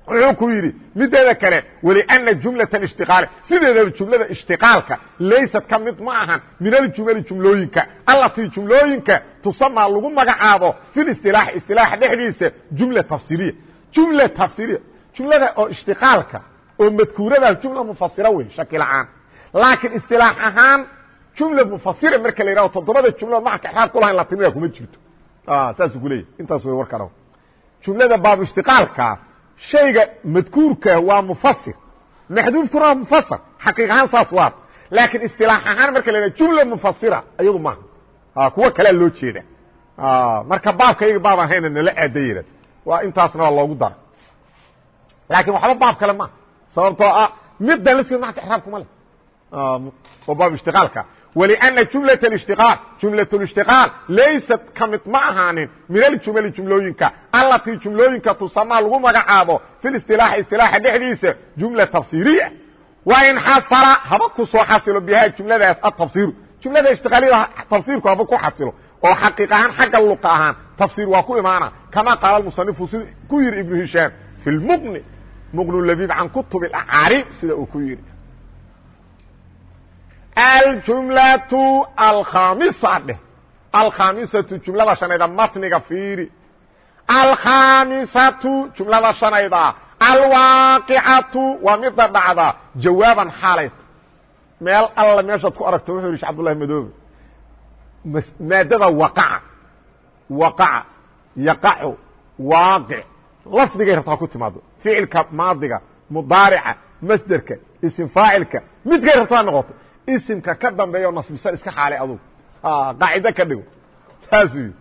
Wuxuu ku yidhi mideeda kale waliana jumlata ishtiqaale. Sideedaba jumlada ishtiqaalka laysad ka mid ma ahan min aljumali jumlooyinka. Allatii jumlooyinka tusamaa lagu magacaabo fi listilaax istilaaxa dhexdiisa jumla tafsiriya. Jumla tafsiriya. Jumlada oo ishtiqaalka oo madkuurada jumla mufasira wey shaki la'aan laakiin isilaax ahaan jumla mufasira marka la yihahdo toddobada jumlad maxalka exraab ku lahayn latimida kuma jirto. Saasuu ku leeyahy intaas way war kara jumlada baabu ishtiqaalka shayga madkuurka waa mufasir maxduufkuna waa mufasir xaqiiq ahaan saas waa. Laakiin isilaax ahaan marka la jumla mufasira iyadu maaha kuwo kalea loo jeeda marka baabka iyaga baab aan hayna nala aada yihad waa intaasna waa loogu dara laakiin waxba baab kale maaha sababtoo ah middan laskeed maanta exraab kuma leh oo baab ishtiqaalka ولأنa جuملة الاشتiقاaل جuملة الاشتiقاaل laysat ka mid ma ahaanin min الجuمل جuمlooyinka allatii جuمlooyinka tusamaa lagu magacaabo في الاصطiلاaح اصطiلاaxa dhexdiisa جuملة تفsيرية وin xasla haba ku soo xasilo bha جuمladaas aتفsير جuمlada اشtiقاaلyada تفsيرku haba ku xasilo oo xaqiiq ahaan xagga luqa ahaan تفsير waa ku imaana كama qاaل المصنiفu si ku yihi iبن هiشhاaم في المqن مqن لبيب can kuتب الأعاarib sida uu ku yihi aljumlatu alkhaamisa dheh alkhaamisatu jumlada shanayda matniga fiiri alkhaamisatu jumlada shanayda alwaaqicatu waa mida dhacda jawaaban xaalayt meel alla meeshaad ku aragto wuxuu yihi cabdullahi madoobe maadada waqaca waqaca yaqacu waaqic lafdigay rabtaa ku timaado ficilka maadiga mudaarica masderka isim faacilka midkay rabtaa noqoto isimka ka dambeeyo nasbisan iska xaalay adugu qaacido ka dhigo. Saasuu yidhi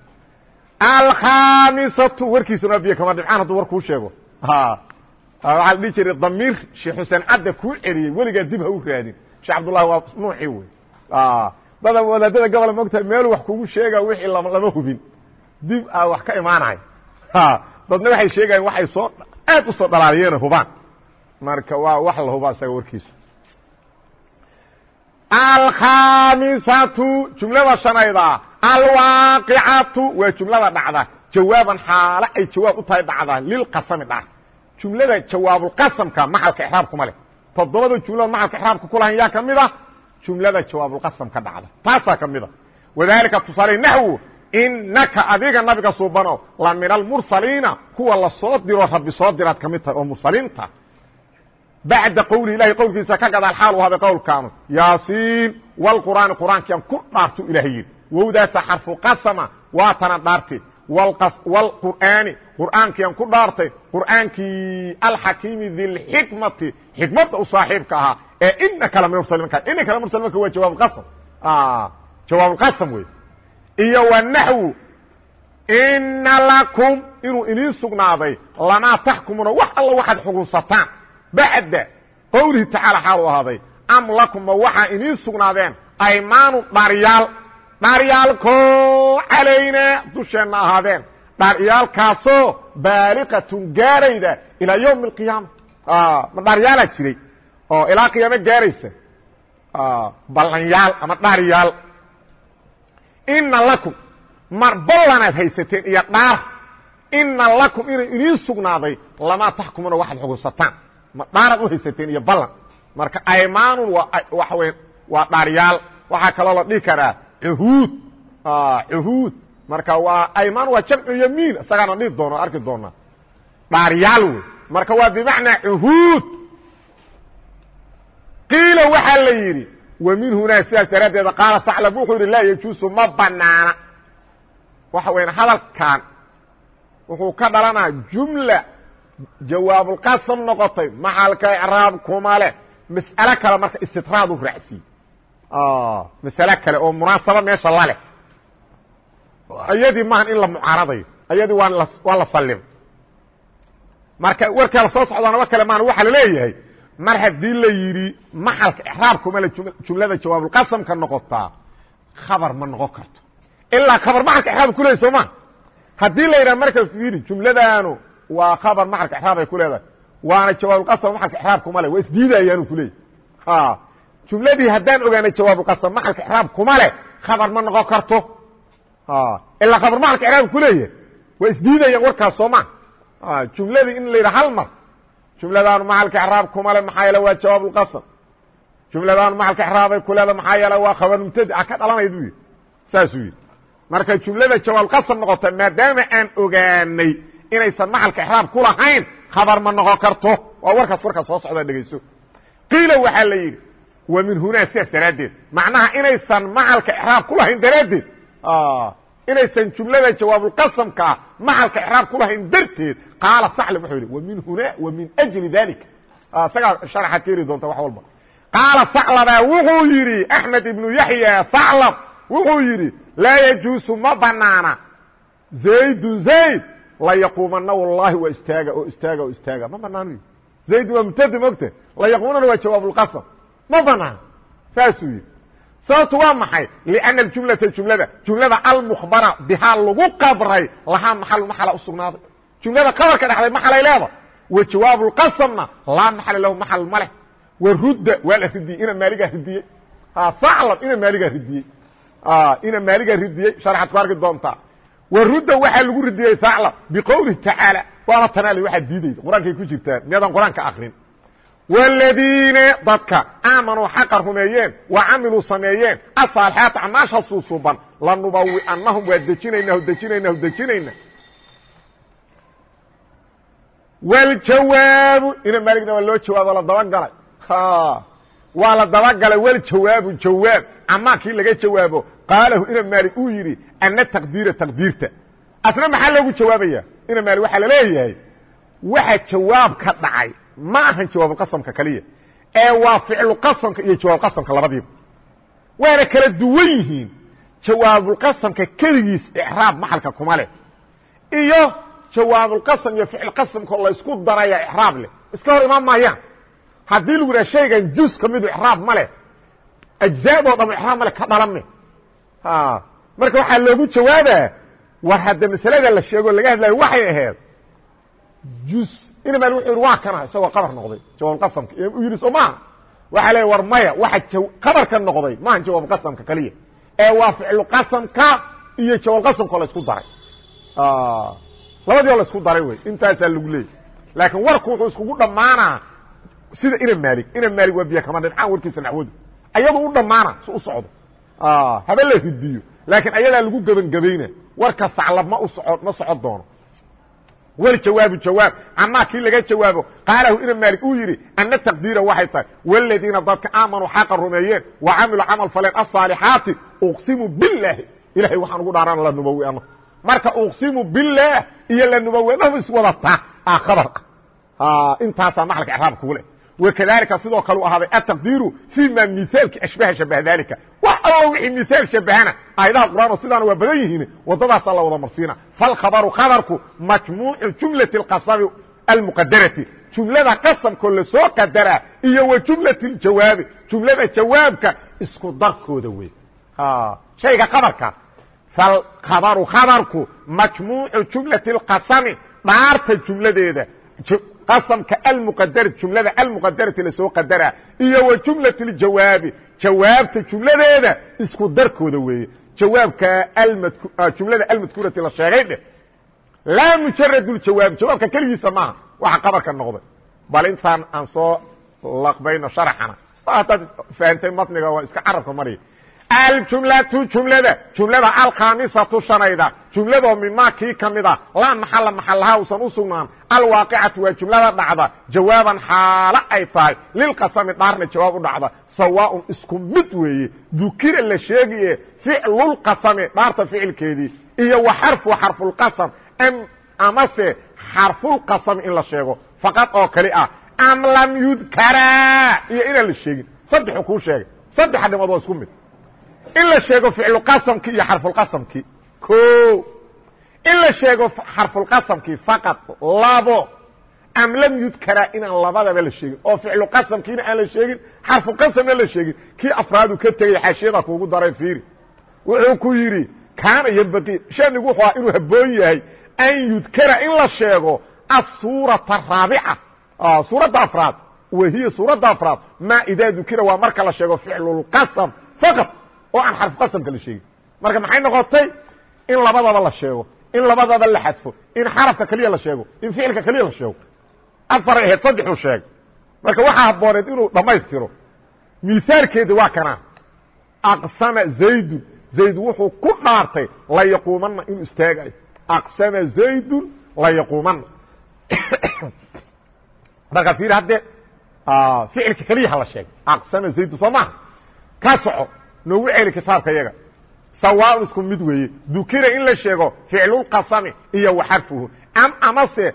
alkhamisatu warkiisuna biyo kama dhibcaan hadduu war kuu sheego. Waxaa la dhihi jiray damiir sheekh xuseen cadda kuu celiyey weligaa dib ha u raadin. Sheekh cabdullahi waa nuuxii wey. Dada wadaadada gobola mogtahay meelu wax kugu sheega wixii lama hubin. Dib a wax ka imaanayo dadna waxay sheegayan waxay soo aad u soo dhalaaliyeen hubaan. Marka waa wax la hubaa isaga warkiisu alkhamisatu jumlada shanayda alwaaqicatu waa jumlada dhacda jawaaban xaalo ay jawaab u tahay dhacdaa lilqasami dhac jumlada jawaabulqasamka maxalka ixraabkuma leh toddobada jumlada maxalka ixraabka kulahan yaa ka mid a jumlada jawaabulqasamka dhacda taasaa ka mid a wadalika tusaale naxwu inaka adiga nabiga suubano la min almursaliina kuwa la soo diro rabbi soo diraad ka oo mursaliinta bacda qowli ilahi qowlkiisa ka gadaal xaal u haday qowlkaanu yaasiin wlqur'aani qur'aankiian ku dhaartu ilahay yidhi wowdaasa xarfu qasama waatana dhaarti wlqur'aani qur'aankiian ku dhaartay qur'aankii alxakiimi dilxikmati xikmadda u saaxiibka ahaa ee inaka la mursalminka inaka la mursalminka waa jawaabqasam jawaabulqasam wey iyo wa naxwu ina lakum inuu idiin sugnaaday lamaa taxkumuna wax alla waxaad xukunsataan bacda qowlihi tacaala xaal u ahaaday am lakum ma waxaa idiin sugnaadeen aymaanu dhaaryaal dhaaryaalkoo calaynaa dusheenna ahaadeen dhaaryaalkaasoo baaliqatun gaarayda ilaa ywmi اqiyaama ma dhaaryaalaa jiray oo ilaa qiyaamo gaaraysa. Ballanyaal ama dhaaryaal ina lakum mar ballanaad haysateen iyo dhaar. Ina lakum inay idiin sugnaaday lamaa taxkumuna waxaad xugunsataan ma dhaaraad u haysateen iyo ballan. Marka aymaanun waa waxa weya waa dhaaryaal. Waxaa kaloo la dhihi karaa cuhuud. Cuhuud. Marka waa aymaan waa jamcu yamiin. Isagaana dhihi doona arki doonaa dhaaryaal wey marka waa bimacnaa cuhuud. Qiila waxaa la yidhi wa min hunaa sidaas daraaddeeda qaala saclab wuxuu yidhi laa yajuusu ma banaana waxa weya hadalkan wuxuu ka dhalanaa jumla jawaabulqasam noqotay maxalka icraab kuma leh. Mas'alo kale marka istitraad u raacsiiye masale kale oo munaasabo meesha la leh. Ayadii maahan in la mucaaradayo ayadii waa waa la sallim. Marka warkaa la soo socdaana war kale maan waxaa la leeyahay mar haddii la yidhi maxalka ixraabkuma le jumlada jawaabulqasamka noqotaa khabar ma noqon karto. Ilaa khabar maxalka ixraab ku leey soo ma? Haddii la yidhaha marka fiiri jumladaanu waa khabar maxalka ixraab ay ku leedahay. Waana jawaabulqasam maxalka ixraabkuma le waa isdiidayaanu kuleeyay jumladii haddaan ogaana jawaabulqasam maxalka ixraab kuma leh khabar ma noqon karto. Ilaa khabar maxalka ixraab kuleeyahay waa isdiidayaan warkaas soo ma. Jumladii in la yidhaha hal mar jumladaanu maxalka ixraab kuma le maxaa yeele waa jawaabulqasam jumladaanu maxalka ixraabay ku leeda maxaa yeele waa khabar mubtadi a ka dhalanay buu yidhi. Saasuu yidhi. Marka jumlada jawaabulqasam noqota maadaama aan ogaanay inaysan maxalka ixraab ku lahayn khabar ma noqon karto. Waa warkaas warkaas soo socda dhegayso. Qiila waxaa la yidhi wa min hunaa sidaas daraaddeed. Macnaha inaysan maxalka ixraab ku lahayn daraaddeed. Inaysan jumlada jawaabulqasamkaa maxalka ixraab ku lahayn darteed qaala saclab wuxuu yidhi wa min hunaa wa min ajli dalika isagaa sharaxaad ka doonta wax walba. Qaala saclabaa wuxuu yidhi axmed ibnu yaxya saclab wuxuu yidhi laa yajuusu ma banaana zaydun zayd la yaquumana wallahi waa istaaga oo istaaga oo istaaga. Ma banaano zayd waa mubtadi mogta la yaquumanana waa jawaabulqasam ma banaan. Saasuu yidhi. Sababtu waa maxay? Lianna aljumlata jumlada jumlada almukhbara bihaa lagu qabray lahaa maxal maxala u sugnaaday. Jumlada qabarka dhexday maxalay leeda wa jawaabulqasamna laa maxala lahu maxal ma leh. Wa rudda waa la ridiyey ina maaligaa ridiyey saclab ina maaligaa ridiyey ina maaligaa ridiyey sharxaad ku arki doontaa wa rudda waxaa lagu ridiyey saclab biqowlihi tacaala waana tanaali waxaad diidayda qur'aankay ku jirtaan miyadaan qur'aanka akrin wladiina dadka aamanuu xaqa rumeeyeen wa camiluu sameeyeen asaalxaata acmaasha suusuuban lanubawi'annahum waa dejinayna dejinayna dejinayna. Wاljawaabu ina maaligna waa loo jawaabo la dabagalay. Waa la dabagalay wاljawaabu jawaab camaa kii laga jawaabo qaalahu ina maalig uu yidhi ana taqdiira taqdiirta. Asna maxaa loogu jawaabaya ina maalig waxaa la leeyahay waxa jawaab ka dhacay ma ahan jawaabulqasamka kaliya ee waa ficluqasamka iyo jawaabulqasamka labadiiba waana kala duwan yihiin jawaabulqasamka keligiis icraab maxalka kuma leh iyo jawaabulqasam iyo ficilqasamkao laysku daraya icraab leh. Iska hor imaan maayaan. Haddii lagu yidhaha shaygan juz ka midu icraab ma leh ajzaadoo dham icraab male ka dhalame marka waxaa loogu jawaabaa war hadda masalada la sheego laga hadlayo waxay ahayd juz inmal wuxuu yidhi waa kana isagoo qabar noqday jawaabulqasamka u yidhi soo maaha waxaa le war maya waxa qabarka noqday maaha jawaab qasamka kaliya ee waa ficlu qasamka iyo jawaab qasamkoo la isku daray labadii oo la isku daray wey intaasaa lagu leeyay laakiin warku wuxuu iskugu dhammaanaa sida ina maalig ina maalig waa biyo kama dhinxaan warkiisa naxwadu ayadu u dhammaana si u socdo. Habe la hidiyo laakiin ayadaa lagu gebangebayna warka saclab ma uso ma socon doono. Wljawaabu jawaab camaa kii laga jawaabo qaalahu ina maalik uu yidhi ana taqdiira waxay tahay wladiina dadka aamanuu xaqa rumeeyeen wa camiluu camal faleen asaalixaati uqsimu bilaahi ilahay waxaan ugu dhaaraan la nubawiano marka uqsimu bilaah iyo la nubawianahu iswadataa a khabar. Ah intaasaa maxalka icraab kugu leh wakadalika sidoo kale u ahaaday ataqdiiru fii ma miaalki ashbaha shabah dalika wax allo wixii miaal shabahana aayadaha qur'aan oo sidaana waa badan yihiin wadadaasaa la wada marsiina falkhabaru khabarku majmuucu jumlati اqasami almuqadarati jumlada qasamkoo lasoo qadaraa iyo wa jumlati اjawaabi jumlada jawaabka isku darkooda wey shayga khabarka falkhabaru khabarku majmuucu jumlati اlqasami dhaarta jumladeeda qasamka almuqadari jumlada almuqadarati la soo qadara iyo wa jumlat اljawaabi jawaabta jumladeeda isku darkooda weeye. Jawaabka jumlada almadkuurati la sheegay dheh. Laa mujarad اljawaabi jawaabka keligiisa maaha. Waxa qabarka noqday. Bal intaan aan soo laqbayno sharaxana hadaad fahamtay matniga waa iska carabka marya aljumlatu jumlada. Jumlada alkhamisatu shanayda jumladoo mimaa kii ka mida. Laa maxala maxalaha usan u sugnaan alwaaqicatu waa jumlada dhacda. Jawaaban xaalo ay tahay. Lilqasami dhaarna jawaab u dhacda. Sawaaun isku mid weeye dukira la sheegaye ficlulqasami dhaarta ficilkeedii iyo wa xarfu xarfulqasam amase xarfulqasam in la sheego. Faqad oo kali ah. Am lam yudkaraa iyo inaan la sheegin. Saddexu kuu sheegay. Saddexa dhimood waa isku mid in la sheego ficluqasamkii iyo xarfulqasamkii o in la sheego xarfulqasamkii faqad labo am lam yudkara inaan labadaba la sheegin. Oo ficluqasamkiina aan la sheegin xarfuqasamna la sheegin. Kii afraadu ka tegay xaashiyada kuugu daray fiiri. Wuxuu ku yidhi kaana ybaqi shanigu wuxuu inuu haboon yahay an yudkara in la sheego asuurata raabica. Suuradda afraad. Wahiya suuradda afraad. Ma idaa dukira waa marka la sheego ficlulqasam faqad oo aan xarf qasamka la sheegin. Marka maxay noqotay? In labadaba la sheego in labadaba la xadfo in xarafka keliya la sheego in ficilka keliya la sheego. Afaray ahayd saddexuu sheegay. Marka waxaa habooneed inuu dhammaystiro miaalkeedi waa kana aqsama zaydun. Zayd wuxuu ku dhaartay la yaquumanna inuu istaagayo aqsama zaydun la yaquumanna. Marka fiir haddee ficilka keliya ha la sheegay. Aqsama zaydun soo maaha ka soco noogu celi kitaabka yaga sawaaun isku mid weeye. Dukira in la sheego ficlulqasami iyo wa xarfuhu. Am amase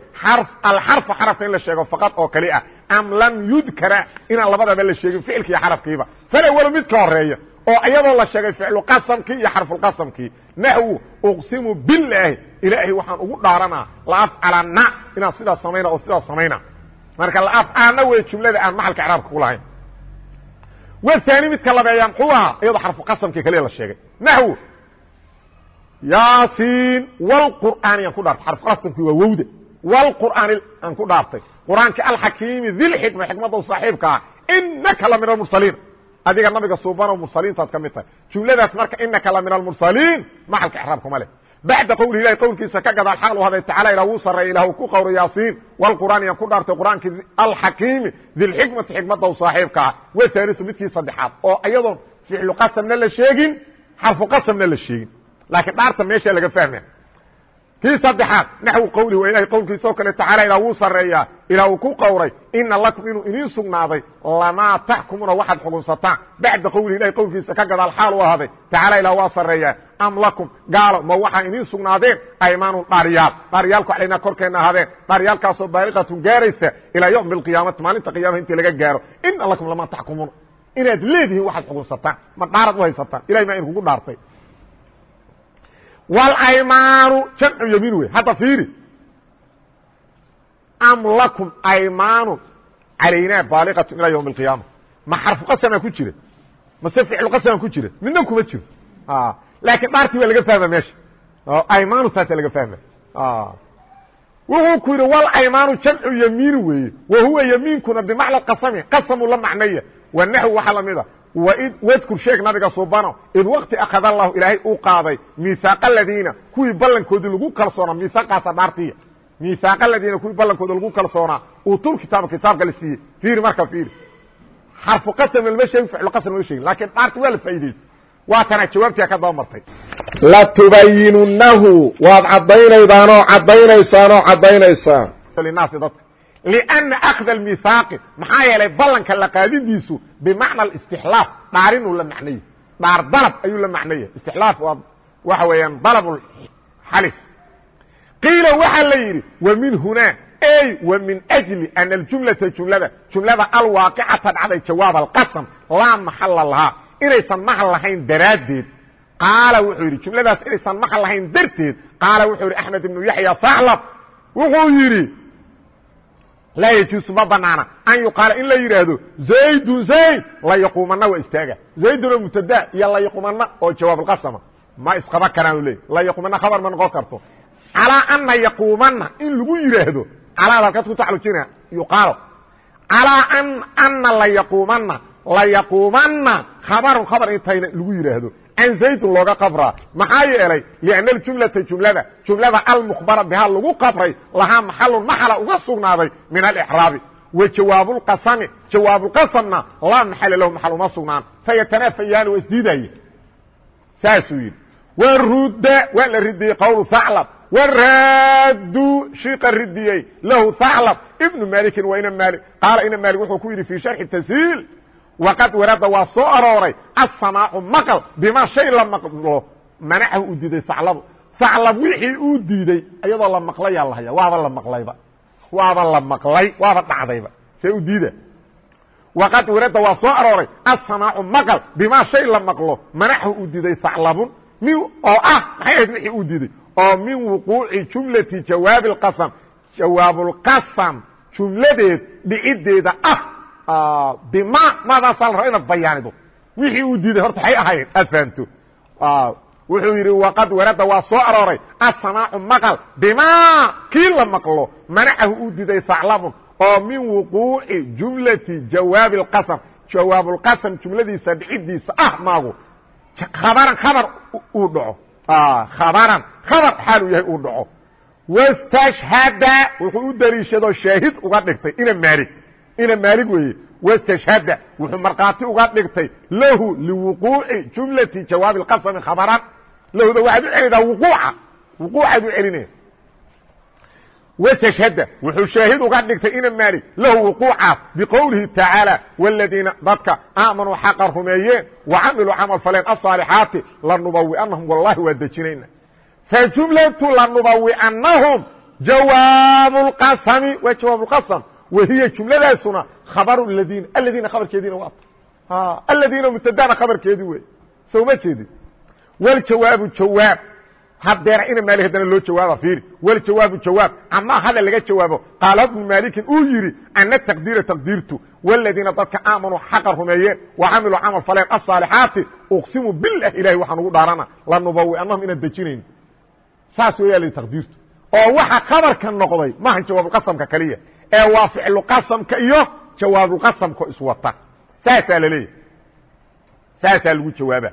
alxarfu xarafka in la sheego faqad oo kali ah. Am lam yudkara inaan labadaba la sheegin ficilkiiyo xarafkiiba. Falawalo mid ka horreeya oo iyadoo la sheegay ficluqasamkii iyo xarfulqasamkii naxwu uqsimu bilaahi ilaahay waxaan ugu dhaaranaa laafcalana inaan sidaas samayna oo sidaas samayna. Marka laafcalana wey jumlada aan maxalka icraabka ku lahayn wani midka labeeya mxuu ahaa iyadoo xarfu qasamkii kaliya la sheegay. Naxw yaasiin wlqur'aani aan ku dhaartay. Xarfu qasamkii waa wowda. Wlqur'aani aan ku dhaartay. Qur'aanka alxakiimi dilxikma xikmada saaxiibka ah inaka la min almursaliin adiga nabiga suubano mursaliintaad ka mid tahay. Jumladaas marka inaka la min almursaliin maxalka ixraabkuma leh bacda qowli ilahi qowlkiisa ka gadaal xaal u haday tacala ilah wuu sarreey ilah ku qawro yaasiin wlqur'aan yaan ku dhaartay qur'aankii alxakiimi dilxikmati xikmada u saaxiibka ah wahaaliu midkii saddexaad oo iyadoon ficlu qasamna la sheegin xarfu qasamna la sheegin laakiin dhaarta meesha laga fahmaya kii saddexaad naxwu qowlihi waa ilahay qowlkiisa oo kale tacaala ilah wuu sarreeyaa ilah uu ku qowray ina lakum inuu idiin sugnaaday lamaa taxkumuna waxaad xugunsataan bacda qowlihi ilahay qowlkiisa ka gadaal xaal u ahaaday tacaala ilah waa sarreeyaa am lakum. Gaalo ma waxaa idiin sugnaadeen aymaanun dhaaryaal dhaaryaalku alaynaa korkeenna ahaadeen. Dhaaryaalkaasoo baaliqatun gaaraysa ilaa ywmi alqiyaamati maalinta qiyamaha intii laga gaaro. Ina lakum lamaa taxkumuna inaad leedihiin waxaad xugunsataan. Ma dhaarad u haysataan. Ilahay maa idinkugu dhaartay. Wاlaymaanu jamcu yamiin wey hadda fiiri. Am lakum aymaanu calaynaa baaliqatu ilaa ywm اlqiyaama ma xarfu qasamaa ku jira? Mase ficlu qasamaa ku jira? Midna kuma jiro laakiin dhaartii waa laga fahma meesha. Aymaanu taasa laga fahma wuxuu ku yidhi wاlaymaanu jamcu yamiin weeye. Wa huwa yamiinkuna bimacna qasami. Qasamu la macnaya. Wanaxwi waxaa lamida wadkur sheeg nabiga subano id wakti akhad allahu ilaahay uu qaaday miihaaqa aladiina kuwii ballankoodii lagu kalsoonaa. Miihaaqaasa dhaartiya miihaaqa aladiina kuwii ballankooda lagu kalsoonaa. Uutul kitaaba kitaabka la siiyey. Fiiri marka fiiri. Xarfu qasam lama sheegin ficlu qasam lama sheegin. Lakin dhaarti waa la faa'idaystay waa kana jawaabtia ka daba martay. Latubayinunnahu waad caddaynaydaanoo caddaynaysaanoo caddaynaysaa linaasi dadka. Lianna akhda almithaaqi maxaa yeelay ballanka la qaadidiisu bimacna alistixlaaf dhaarinuu la macnayey dhaar dalab ayuu la macnaya istixlaaf waa waxa weeyaan dalabulxalif qiila waxaa la yidhi wa min hunaa ey wa min ajli ana aljumlata jumlada jumlada alwaaqicata dhacday jawaab alqasam laa maxalla lahaa inaysan mahal lahayn daraaddeed. Qaala wuxuu yidhi jumladaas inaysan mahal lahayn darteed. Qaala wuxuu yidhi axmed ibnu yaxya saclab wuxuu yidhi laa yajuusu ma banaana an yuqaala in la yidhaahdo zaydun zayd layaquumanna waa istaaga. Zaydun mubtada iyo layaquumanna oo jawaabulqasama ma isqaba karaan u leey. Layaquumanna khabar ma noqon karto. Calaa ana yaquumanna in lagu yidhaahdo calaada halkaad ku taclujina yuqaal calaa an ana layaquumanna yaquumana la yaquumana khabarun khabar intayna lagu yidhaahdo an zaydun looga qabraa. Maxaa yeelay? Lianna aljumlata jumlada. Jumlada almukhbara bihaa lagu qabray lahaa maxalun maxala uga sugnaaday min alixraabi wa jawaabulqasami jawaabulqasamna laa maxala lahu maxal uma sugnaan. Fayatanaafayaani waa isdiidaya saasuu yidhi. Warudda waa la ridiyey qowlu haclab waraaddu shiiqa ridiyey lahu haclab ibnu malikin waa ina maali qaala ina maalik wuxuu ku yidhi fii sharxi tashiil waqad warada waa soo arooray asamaacu maql bima shay la maqlo. Manacahu u diiday sacladu saclab wixii uu diiday iyadoo la maqlayaa la haya waaba la maqlayba. Waaba la maqlay waaba dhacdayba. See u diida. Waqad warada waa soo arooray asamaacu maql bima shay la maqlo. Manacahu u diiday saclabun. Mi oo ah maxay ahayd wixii uu diiday? Oo min wuquuci jumlati jawaabi اlqasam bima maadaasaa la raba inaad bayaanido wixii uu diiday horta hay ahayn aad fahamto wuxuu yidhi waqad warada waa soo arooray asamaacu maqal bima kii la maqlo manacahu uu diiday saclabun oo min wuquuci jumlati jawaabi اlqasam jawaabulqasam jumladiisa dhicidiisa ah maagu khabaran khabar uu dhaco khabaran khabar xaal uu yahay uu dhaco wastashhada wuxuu u daliishado shaahid uga dhigtay ina maalig ina maalig weeye wاstashhada wuxuu markhaati uga dhigtay lahu liwuquuci jumlati jawaabi اqasmi khabaran lahuda waxaad u celidaa wuquuca wuquucaad u celinaya wstashhada wuxuu shaahid uga dhigtay ina maalig lahu wuquucaas biqowlihi tacaalى wاladiina dadka aamanuu xaqa rumeeyeen wacamiluu camal faleen aلصaalixaati lanubawianahum wallahi waa dejinayna fajumlatu lanubawianahum jawaab اqasmi waa jawaab اqasm wahiy jumladaasuna khabaru ladiina aladiina khabarkeediina waa aladiina mubtadana khabarkeedii wey soo ma jeedin waljawaabu jawaab hadeera ina maali haddana loo jawaaba fiiri waljawaabu jawaab amaa hadal laga jawaabo qaala bnu maalikin uu yidhi ana taqdiira taqdiirtu wladiina dadka aamanuu xaqa rumeeyeen wa camiluu camal faleen asaalixaati uqsimu bilah ilahi waxaan ugu dhaarana lanubawianahum inaan dejinayn saas weeyaa li taqdiirtu oo waxa khabarka noqday maaha jawaabulqasamka kaliya ee waa ficlu qasamka iyo jawaabulqasamka iswata saasaa laleeyahy saasaa lagu jawaaba.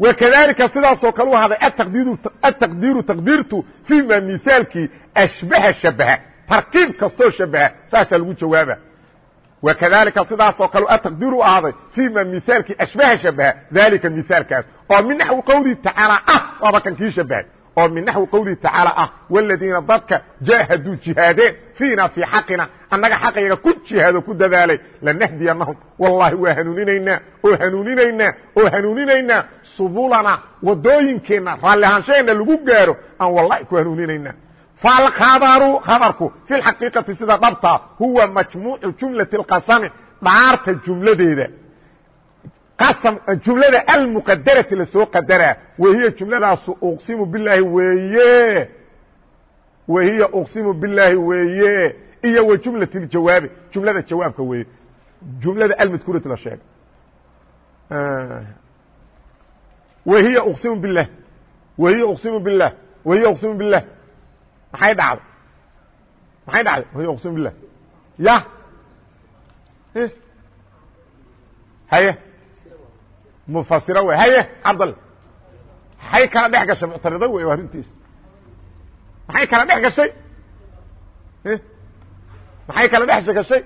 Wakadalika sidaasoo kale u haday ataqdiiru taqdiirtu fii ma misaalkii ashbaha shabaha. Tarkiib kastoo shabaha saasaa lagu jawaaba. Wakadalika sidaasoo kale ataqdiiru ahaaday fii ma misaalkii ashbaha shabaha dalika misaalkaas. Oo min naxwi qowlihi tacaala ah waaba kan kii shabahay oo min naxwi qowlihi tacaala ah wladiina dadka jaahaduu jihaadeen fiina fii xaqina annaga xaqayga ku jihaado ku dadaalay lanahdiyanahum wallahi waa hanuuninaynaa oo hanuuninaynaa oo hanuuninaynaa subulana wadooyinkeenna raallihaanshaheena lagu gaaro aan wallahi ku hanuuninaynaa. Falkhabaru khabarku fi lxaqiiqati sida dhabtaa huwa majmuucu jumlati اlqasami dhaarta jumladeeda jumlada almuqadarati la soo qadaraa wahiya jumladaasu uqsimu bilaahi weeye. Wahiya uqsimu bilaahi weeye. Iyo wa jumlat اljawaabi jumlada jawaabka weeye. Jumlada almadkuurati la sheega wahiya uqsimu bilah wahiya uqsimu bilah wahiya uqsimu bilah maxay dhacday? Maxay dhacday? Wahiya uqsimu bilah ya? Haye mufasiro wey haye cabdal maxay kala dhex gashay muctarido wey arrintiisa? Maxay kala dhex gashay? Maxay kala dhex gashay?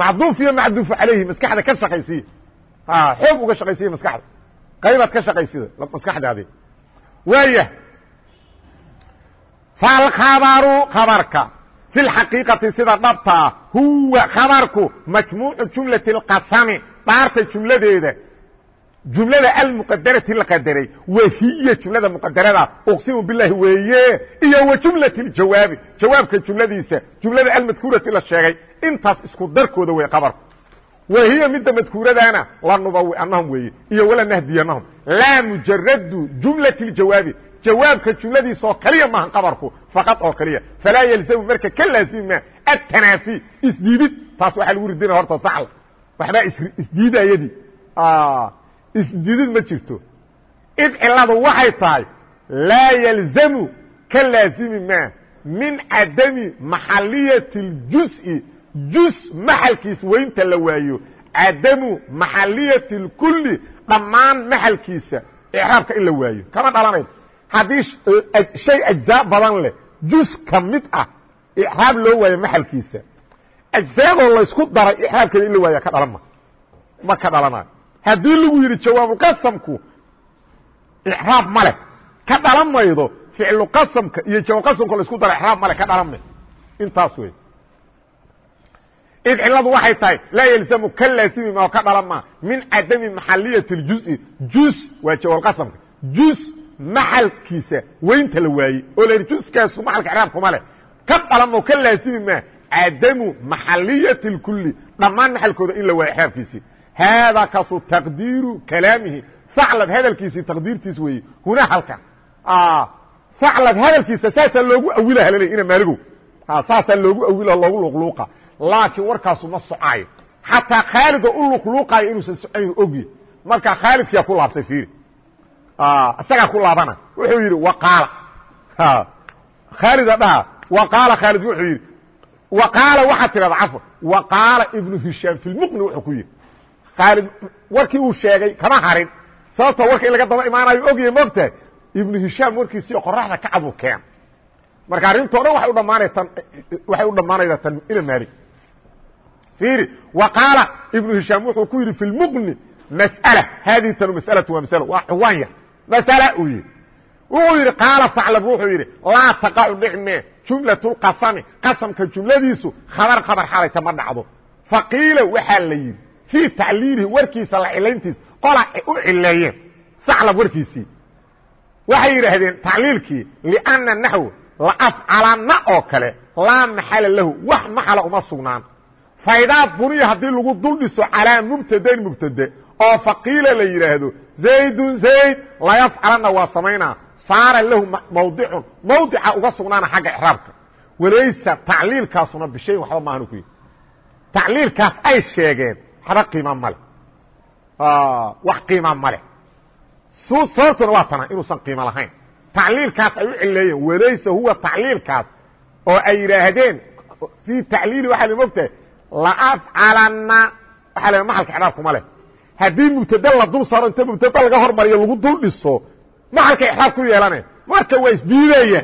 Macduuf iyo macduufu calayhi maskaxda ka shaqaysiya xoog uga shaqaysiya maskaxda. Qaybaad ka shaqaysida maskaxdaadi waaya falkhabaru khabarka. Fi lxaqiiqati sida dhabtaa huwa khabarku majmuucu jumlati اlqasami dhaarta jumladeeda jumlada almuqadarati la qadaray wahiya jumlada muqadarada uqsimu bilahi weeye iyo wa jumlati ljawaabi jawaabka jumladiisa jumlada almadkuurati la sheegay intaas isku darkooda wey qabarku wahiya midda madkuuradana lanubawianahum weeye iyo wala nahdiyanahum laa mujaradu jumlati ljawaabi jawaabka jumladiisa oo kaliya maahan qabarku faqad oo kaliya falaa yalzamu marka ka laazima atanaafi isdiidid taas waxaa lagu ridina horta sacl waxbaa isdiidayadii isdiidid ma jirto. Id ciladu waxay tahay laa yalzamu ka laazimi maa min cadami maxaliyati اljus'i jus maxalkiis weynta la waayo. Cadamu maxaliyati اlkuli dhammaan maxalkiisa icraabka in la waayo. Kama dhalanayso haddii shay ajzaa badan leh jus ka mid ah icraab loo waayo maxalkiisa. Ajzaadoo laysku daray icraabkeeda in la waaya ka dhalan ma ma ka dhalanayo haddii lagu yidhi jawaabuqasamku icraab ma leh. Ka dhalan maydo ficlu qasamka iyo jawaabuqasamka la isku daro icraab male ka dhalan maydo. Intaas wey id waxay tahay laa yelzamu ka laasimi ma ka dhalan maa min cadami maxaliyati اljuzi juz waa jawaabuqasamka juz maxalkiisa weynta la waayey. Oo la yidhi juskaasu maxalka icraabkuma leh. Ka dhalan oo ka laasimi maa cadamu maxaliyati اlkuli dhammaan maxalkooda in la waayo icraabkiisii haadaa kasu taqdiiru kalaamihi saclab hadalkiisii taqdiirtiis weeye huna halka saclab hadalkiisa saasaa loogu awila halal ina maaligow saasaa loogu awila loogu luqluuqa laakiin warkaasu ma socaayo xataa khaalidoo u luqluuqaayo inuusan socayn ogye marka khaalidkiyaa ku laabtay fiiri isagaa ku laabana wuxuu yidhi waqaala khaalida dhaha waqaala khaalid wuxuu yidhi waqaala waxaad tidhahda cafwa waqaala ibnu hishaam fi lmuqni wuxuu ku yidhi khaalid warkii uu sheegay kama harin. Sababtoo warka in laga daba imaanayo ogyahay moogtahay ibnu hishaam warkiisii qoraxda ka cadu keen marka arrintoo dhan waay u dhamaana tan waxay u dhammaanaydaa tan ina maali fiiri wa qaala ibnu hishaam wuxuu ku yidhi fi lmuqni mas'ala haadihi tanu mas'alatu waa masalo waa ciwaan yar. Masala uu yihi wuxuu yidhi qaala saclab wuxuu yidhi laa taqacu dhicmee jumlatu lqasami qasamka jumladiisu khabar khabar xalayta ma dhacdo. Faqiila waxaa la yidhi fii tacliilihi warkiisa la cilayntiisa qola u cileeyeen saclab warkiisii. Waxay yidhaahdeen tacliilkii lianna naxw la afcalanna oo kale laa maxala lahu wax maxala uma sugnaan. Faydaa buniya haddii lagu dul dhiso calaa mubtadayn mubtade oo faqiila la yidhaahdo zaydun zayd layafcalanna waa samaynaa saara lahu mawdicun mawdica uga sugnaana xagga icraabka walaysa tacliilkaasuna bishayin waxba maahan ku tacliilkaas ay sheegeen waxba qiima male. Wax qiima male. Sababtuna waa tana inuusan qiimo lahayn. Tacliilkaas ay u cileeyeen walaysa huwa tacliilkaas oo ay yidhaahdeen. Fii tacliili waxaa la mogtahay laafcalanna waxaa la maxalka icraab kuma leh. Haddii mubtade la dul saaro inta mubtade laga hormariyo lagu dul dhiso maxalka icraab ku yeelane marka waa isdiidaya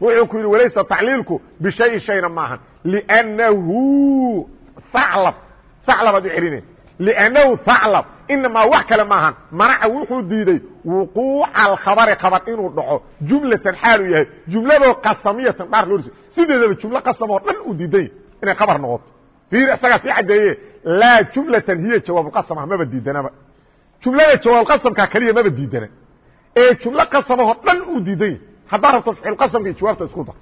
wuxuu ku yidhi walaysa tacliilku bishayin shayna maahan lnahu aclab aclabaad u celina lnahu aclab inamaa wax kale maahan manaca wuxuu diiday wuquuca alkhabari khabar inuu dhaco jumlatan xaaluu yahay jumladoo qasamiyatan dhaar loo sideedaba jumlo qasamoo dhan uu diiday inay khabar noqoto fiir isagaa sii caddeeye laa jumlatan hiya jawaabulqasam ah maba diidanaba jumlada jawaabulqasamka keliya maba diidana ee jumlo qasamahoo dhan uu diiday haddaad rabto ficilqasamka iyo jawaabta isku dar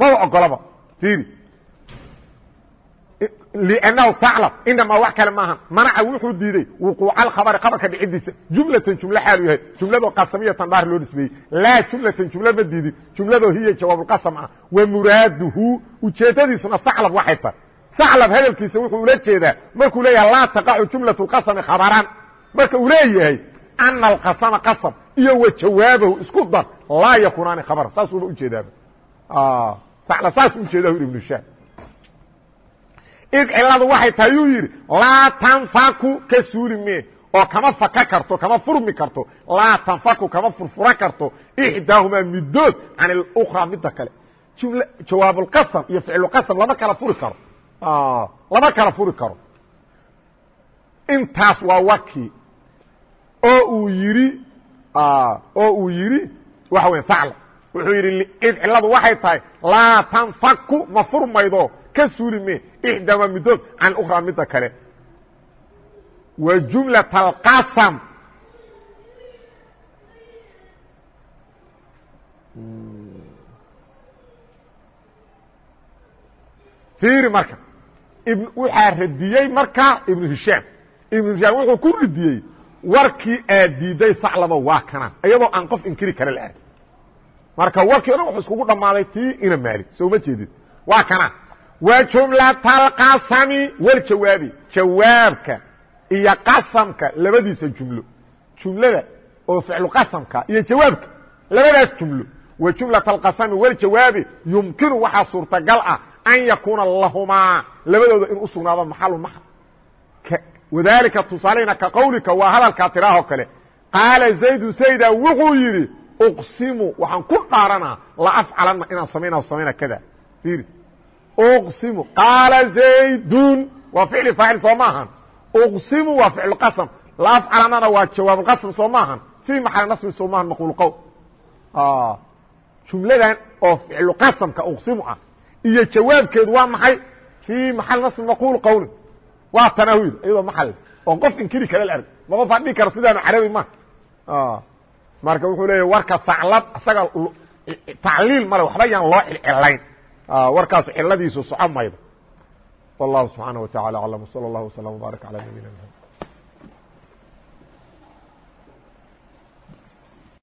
maba ogolaba fiiri لأنه ثعلب inamaa wax kale maaha manaca wuxuu diiday وuquuca الkhabri khabarka dhicidiisa jumlatan jumlo xaalu yahay jumladoo qasamiyatan dhaar loo dhismeeyey laa jumlatan jumlo ma diidin jumladoo hiya jawaabulqasam ah wa muraaduhu ujeedadiisuna ثaclab waxay tahay ثaclab hadalkiisa wuxuu ula jeedaa markuu leeyahay laa taqacu jumlaة الqasmi khabaran marka uu leeyahay أna الqasma qasm iyo wa jawaabahu isku dar laa yakunaani khabra saasuuba ujeedaaba saas ujeeda ibnu shaam id ciladu waxay tahay yuu yidhi laa tanfaku ka suuli mee oo kama faka karto kama furmi karto laa tanfaku kama furfura karto ixdaahumaa midood can اlأkraa midda kale. Jawaabulqasam iyo ficluqasam lama kala furi karo. Lama kala furi karo. Intaas waa warkii oo uu yidhi oo uu yidhi waxa weya acla wuxuu yidhi id ciladu waxay tahay laa tanfaku ma furmaydo ka suuli me ixdaama midood can ukraa midda kale. Wa jumlaة fiiri marka waxaa radiyey marka ibnu hishaam ibnu hishaam wuxuu ku radiyey warkii aad diiday saclaba waa kana iyadoo aan qof inkiri kare la aad marka warkii o wuxuu iskugu dhammaaday tii ina maali soo ma jeedid waa kana jumlata alqasami waljawaabi jawaabka iyo qasamka labadiisa jumlo. Jumlada oo ficlu qasamka iyo jawaabka labadaas jumlo. Wa jumlata alqasami waljawaabi yumkinu waxaa suurtagal ah an yakuuna lahumaa. Labadooda in u sugnaado maxalu maxal wadalika tusaaleyna ka qawlika waa hadalkaa tiraahoo kale. Qaala zaydu zayda wuxuu yidhi uqsimu waxaan ku dhaaranaa la afcalanna inaan samayna samayna kada uqsimu qaala zaydun waa ficli faacil soo maahan uqsimu waa ficlu qasm la afcalanana waa jawaabulqasm soo maahan fii maxali nasbin soo maahan maquul qowl jumladan oo ficlu qasamka uqsimu ah iyo jawaabkeedu waa maxay fii maxal nasbin maquul qowlin waa tanahud iyadoo maal oon qof inkiri kale la arg ma qof adhigi karo sidaanu carabi ma marka wuxuu leeya warka saclad isaga tacliil male waxba yaan loo cilcilayn warkaas ciladiisu soco maydo wallahu subxaanaه wa taعalى aclam wslى اllah وsلم وbaarak عalى nabiyina mحamed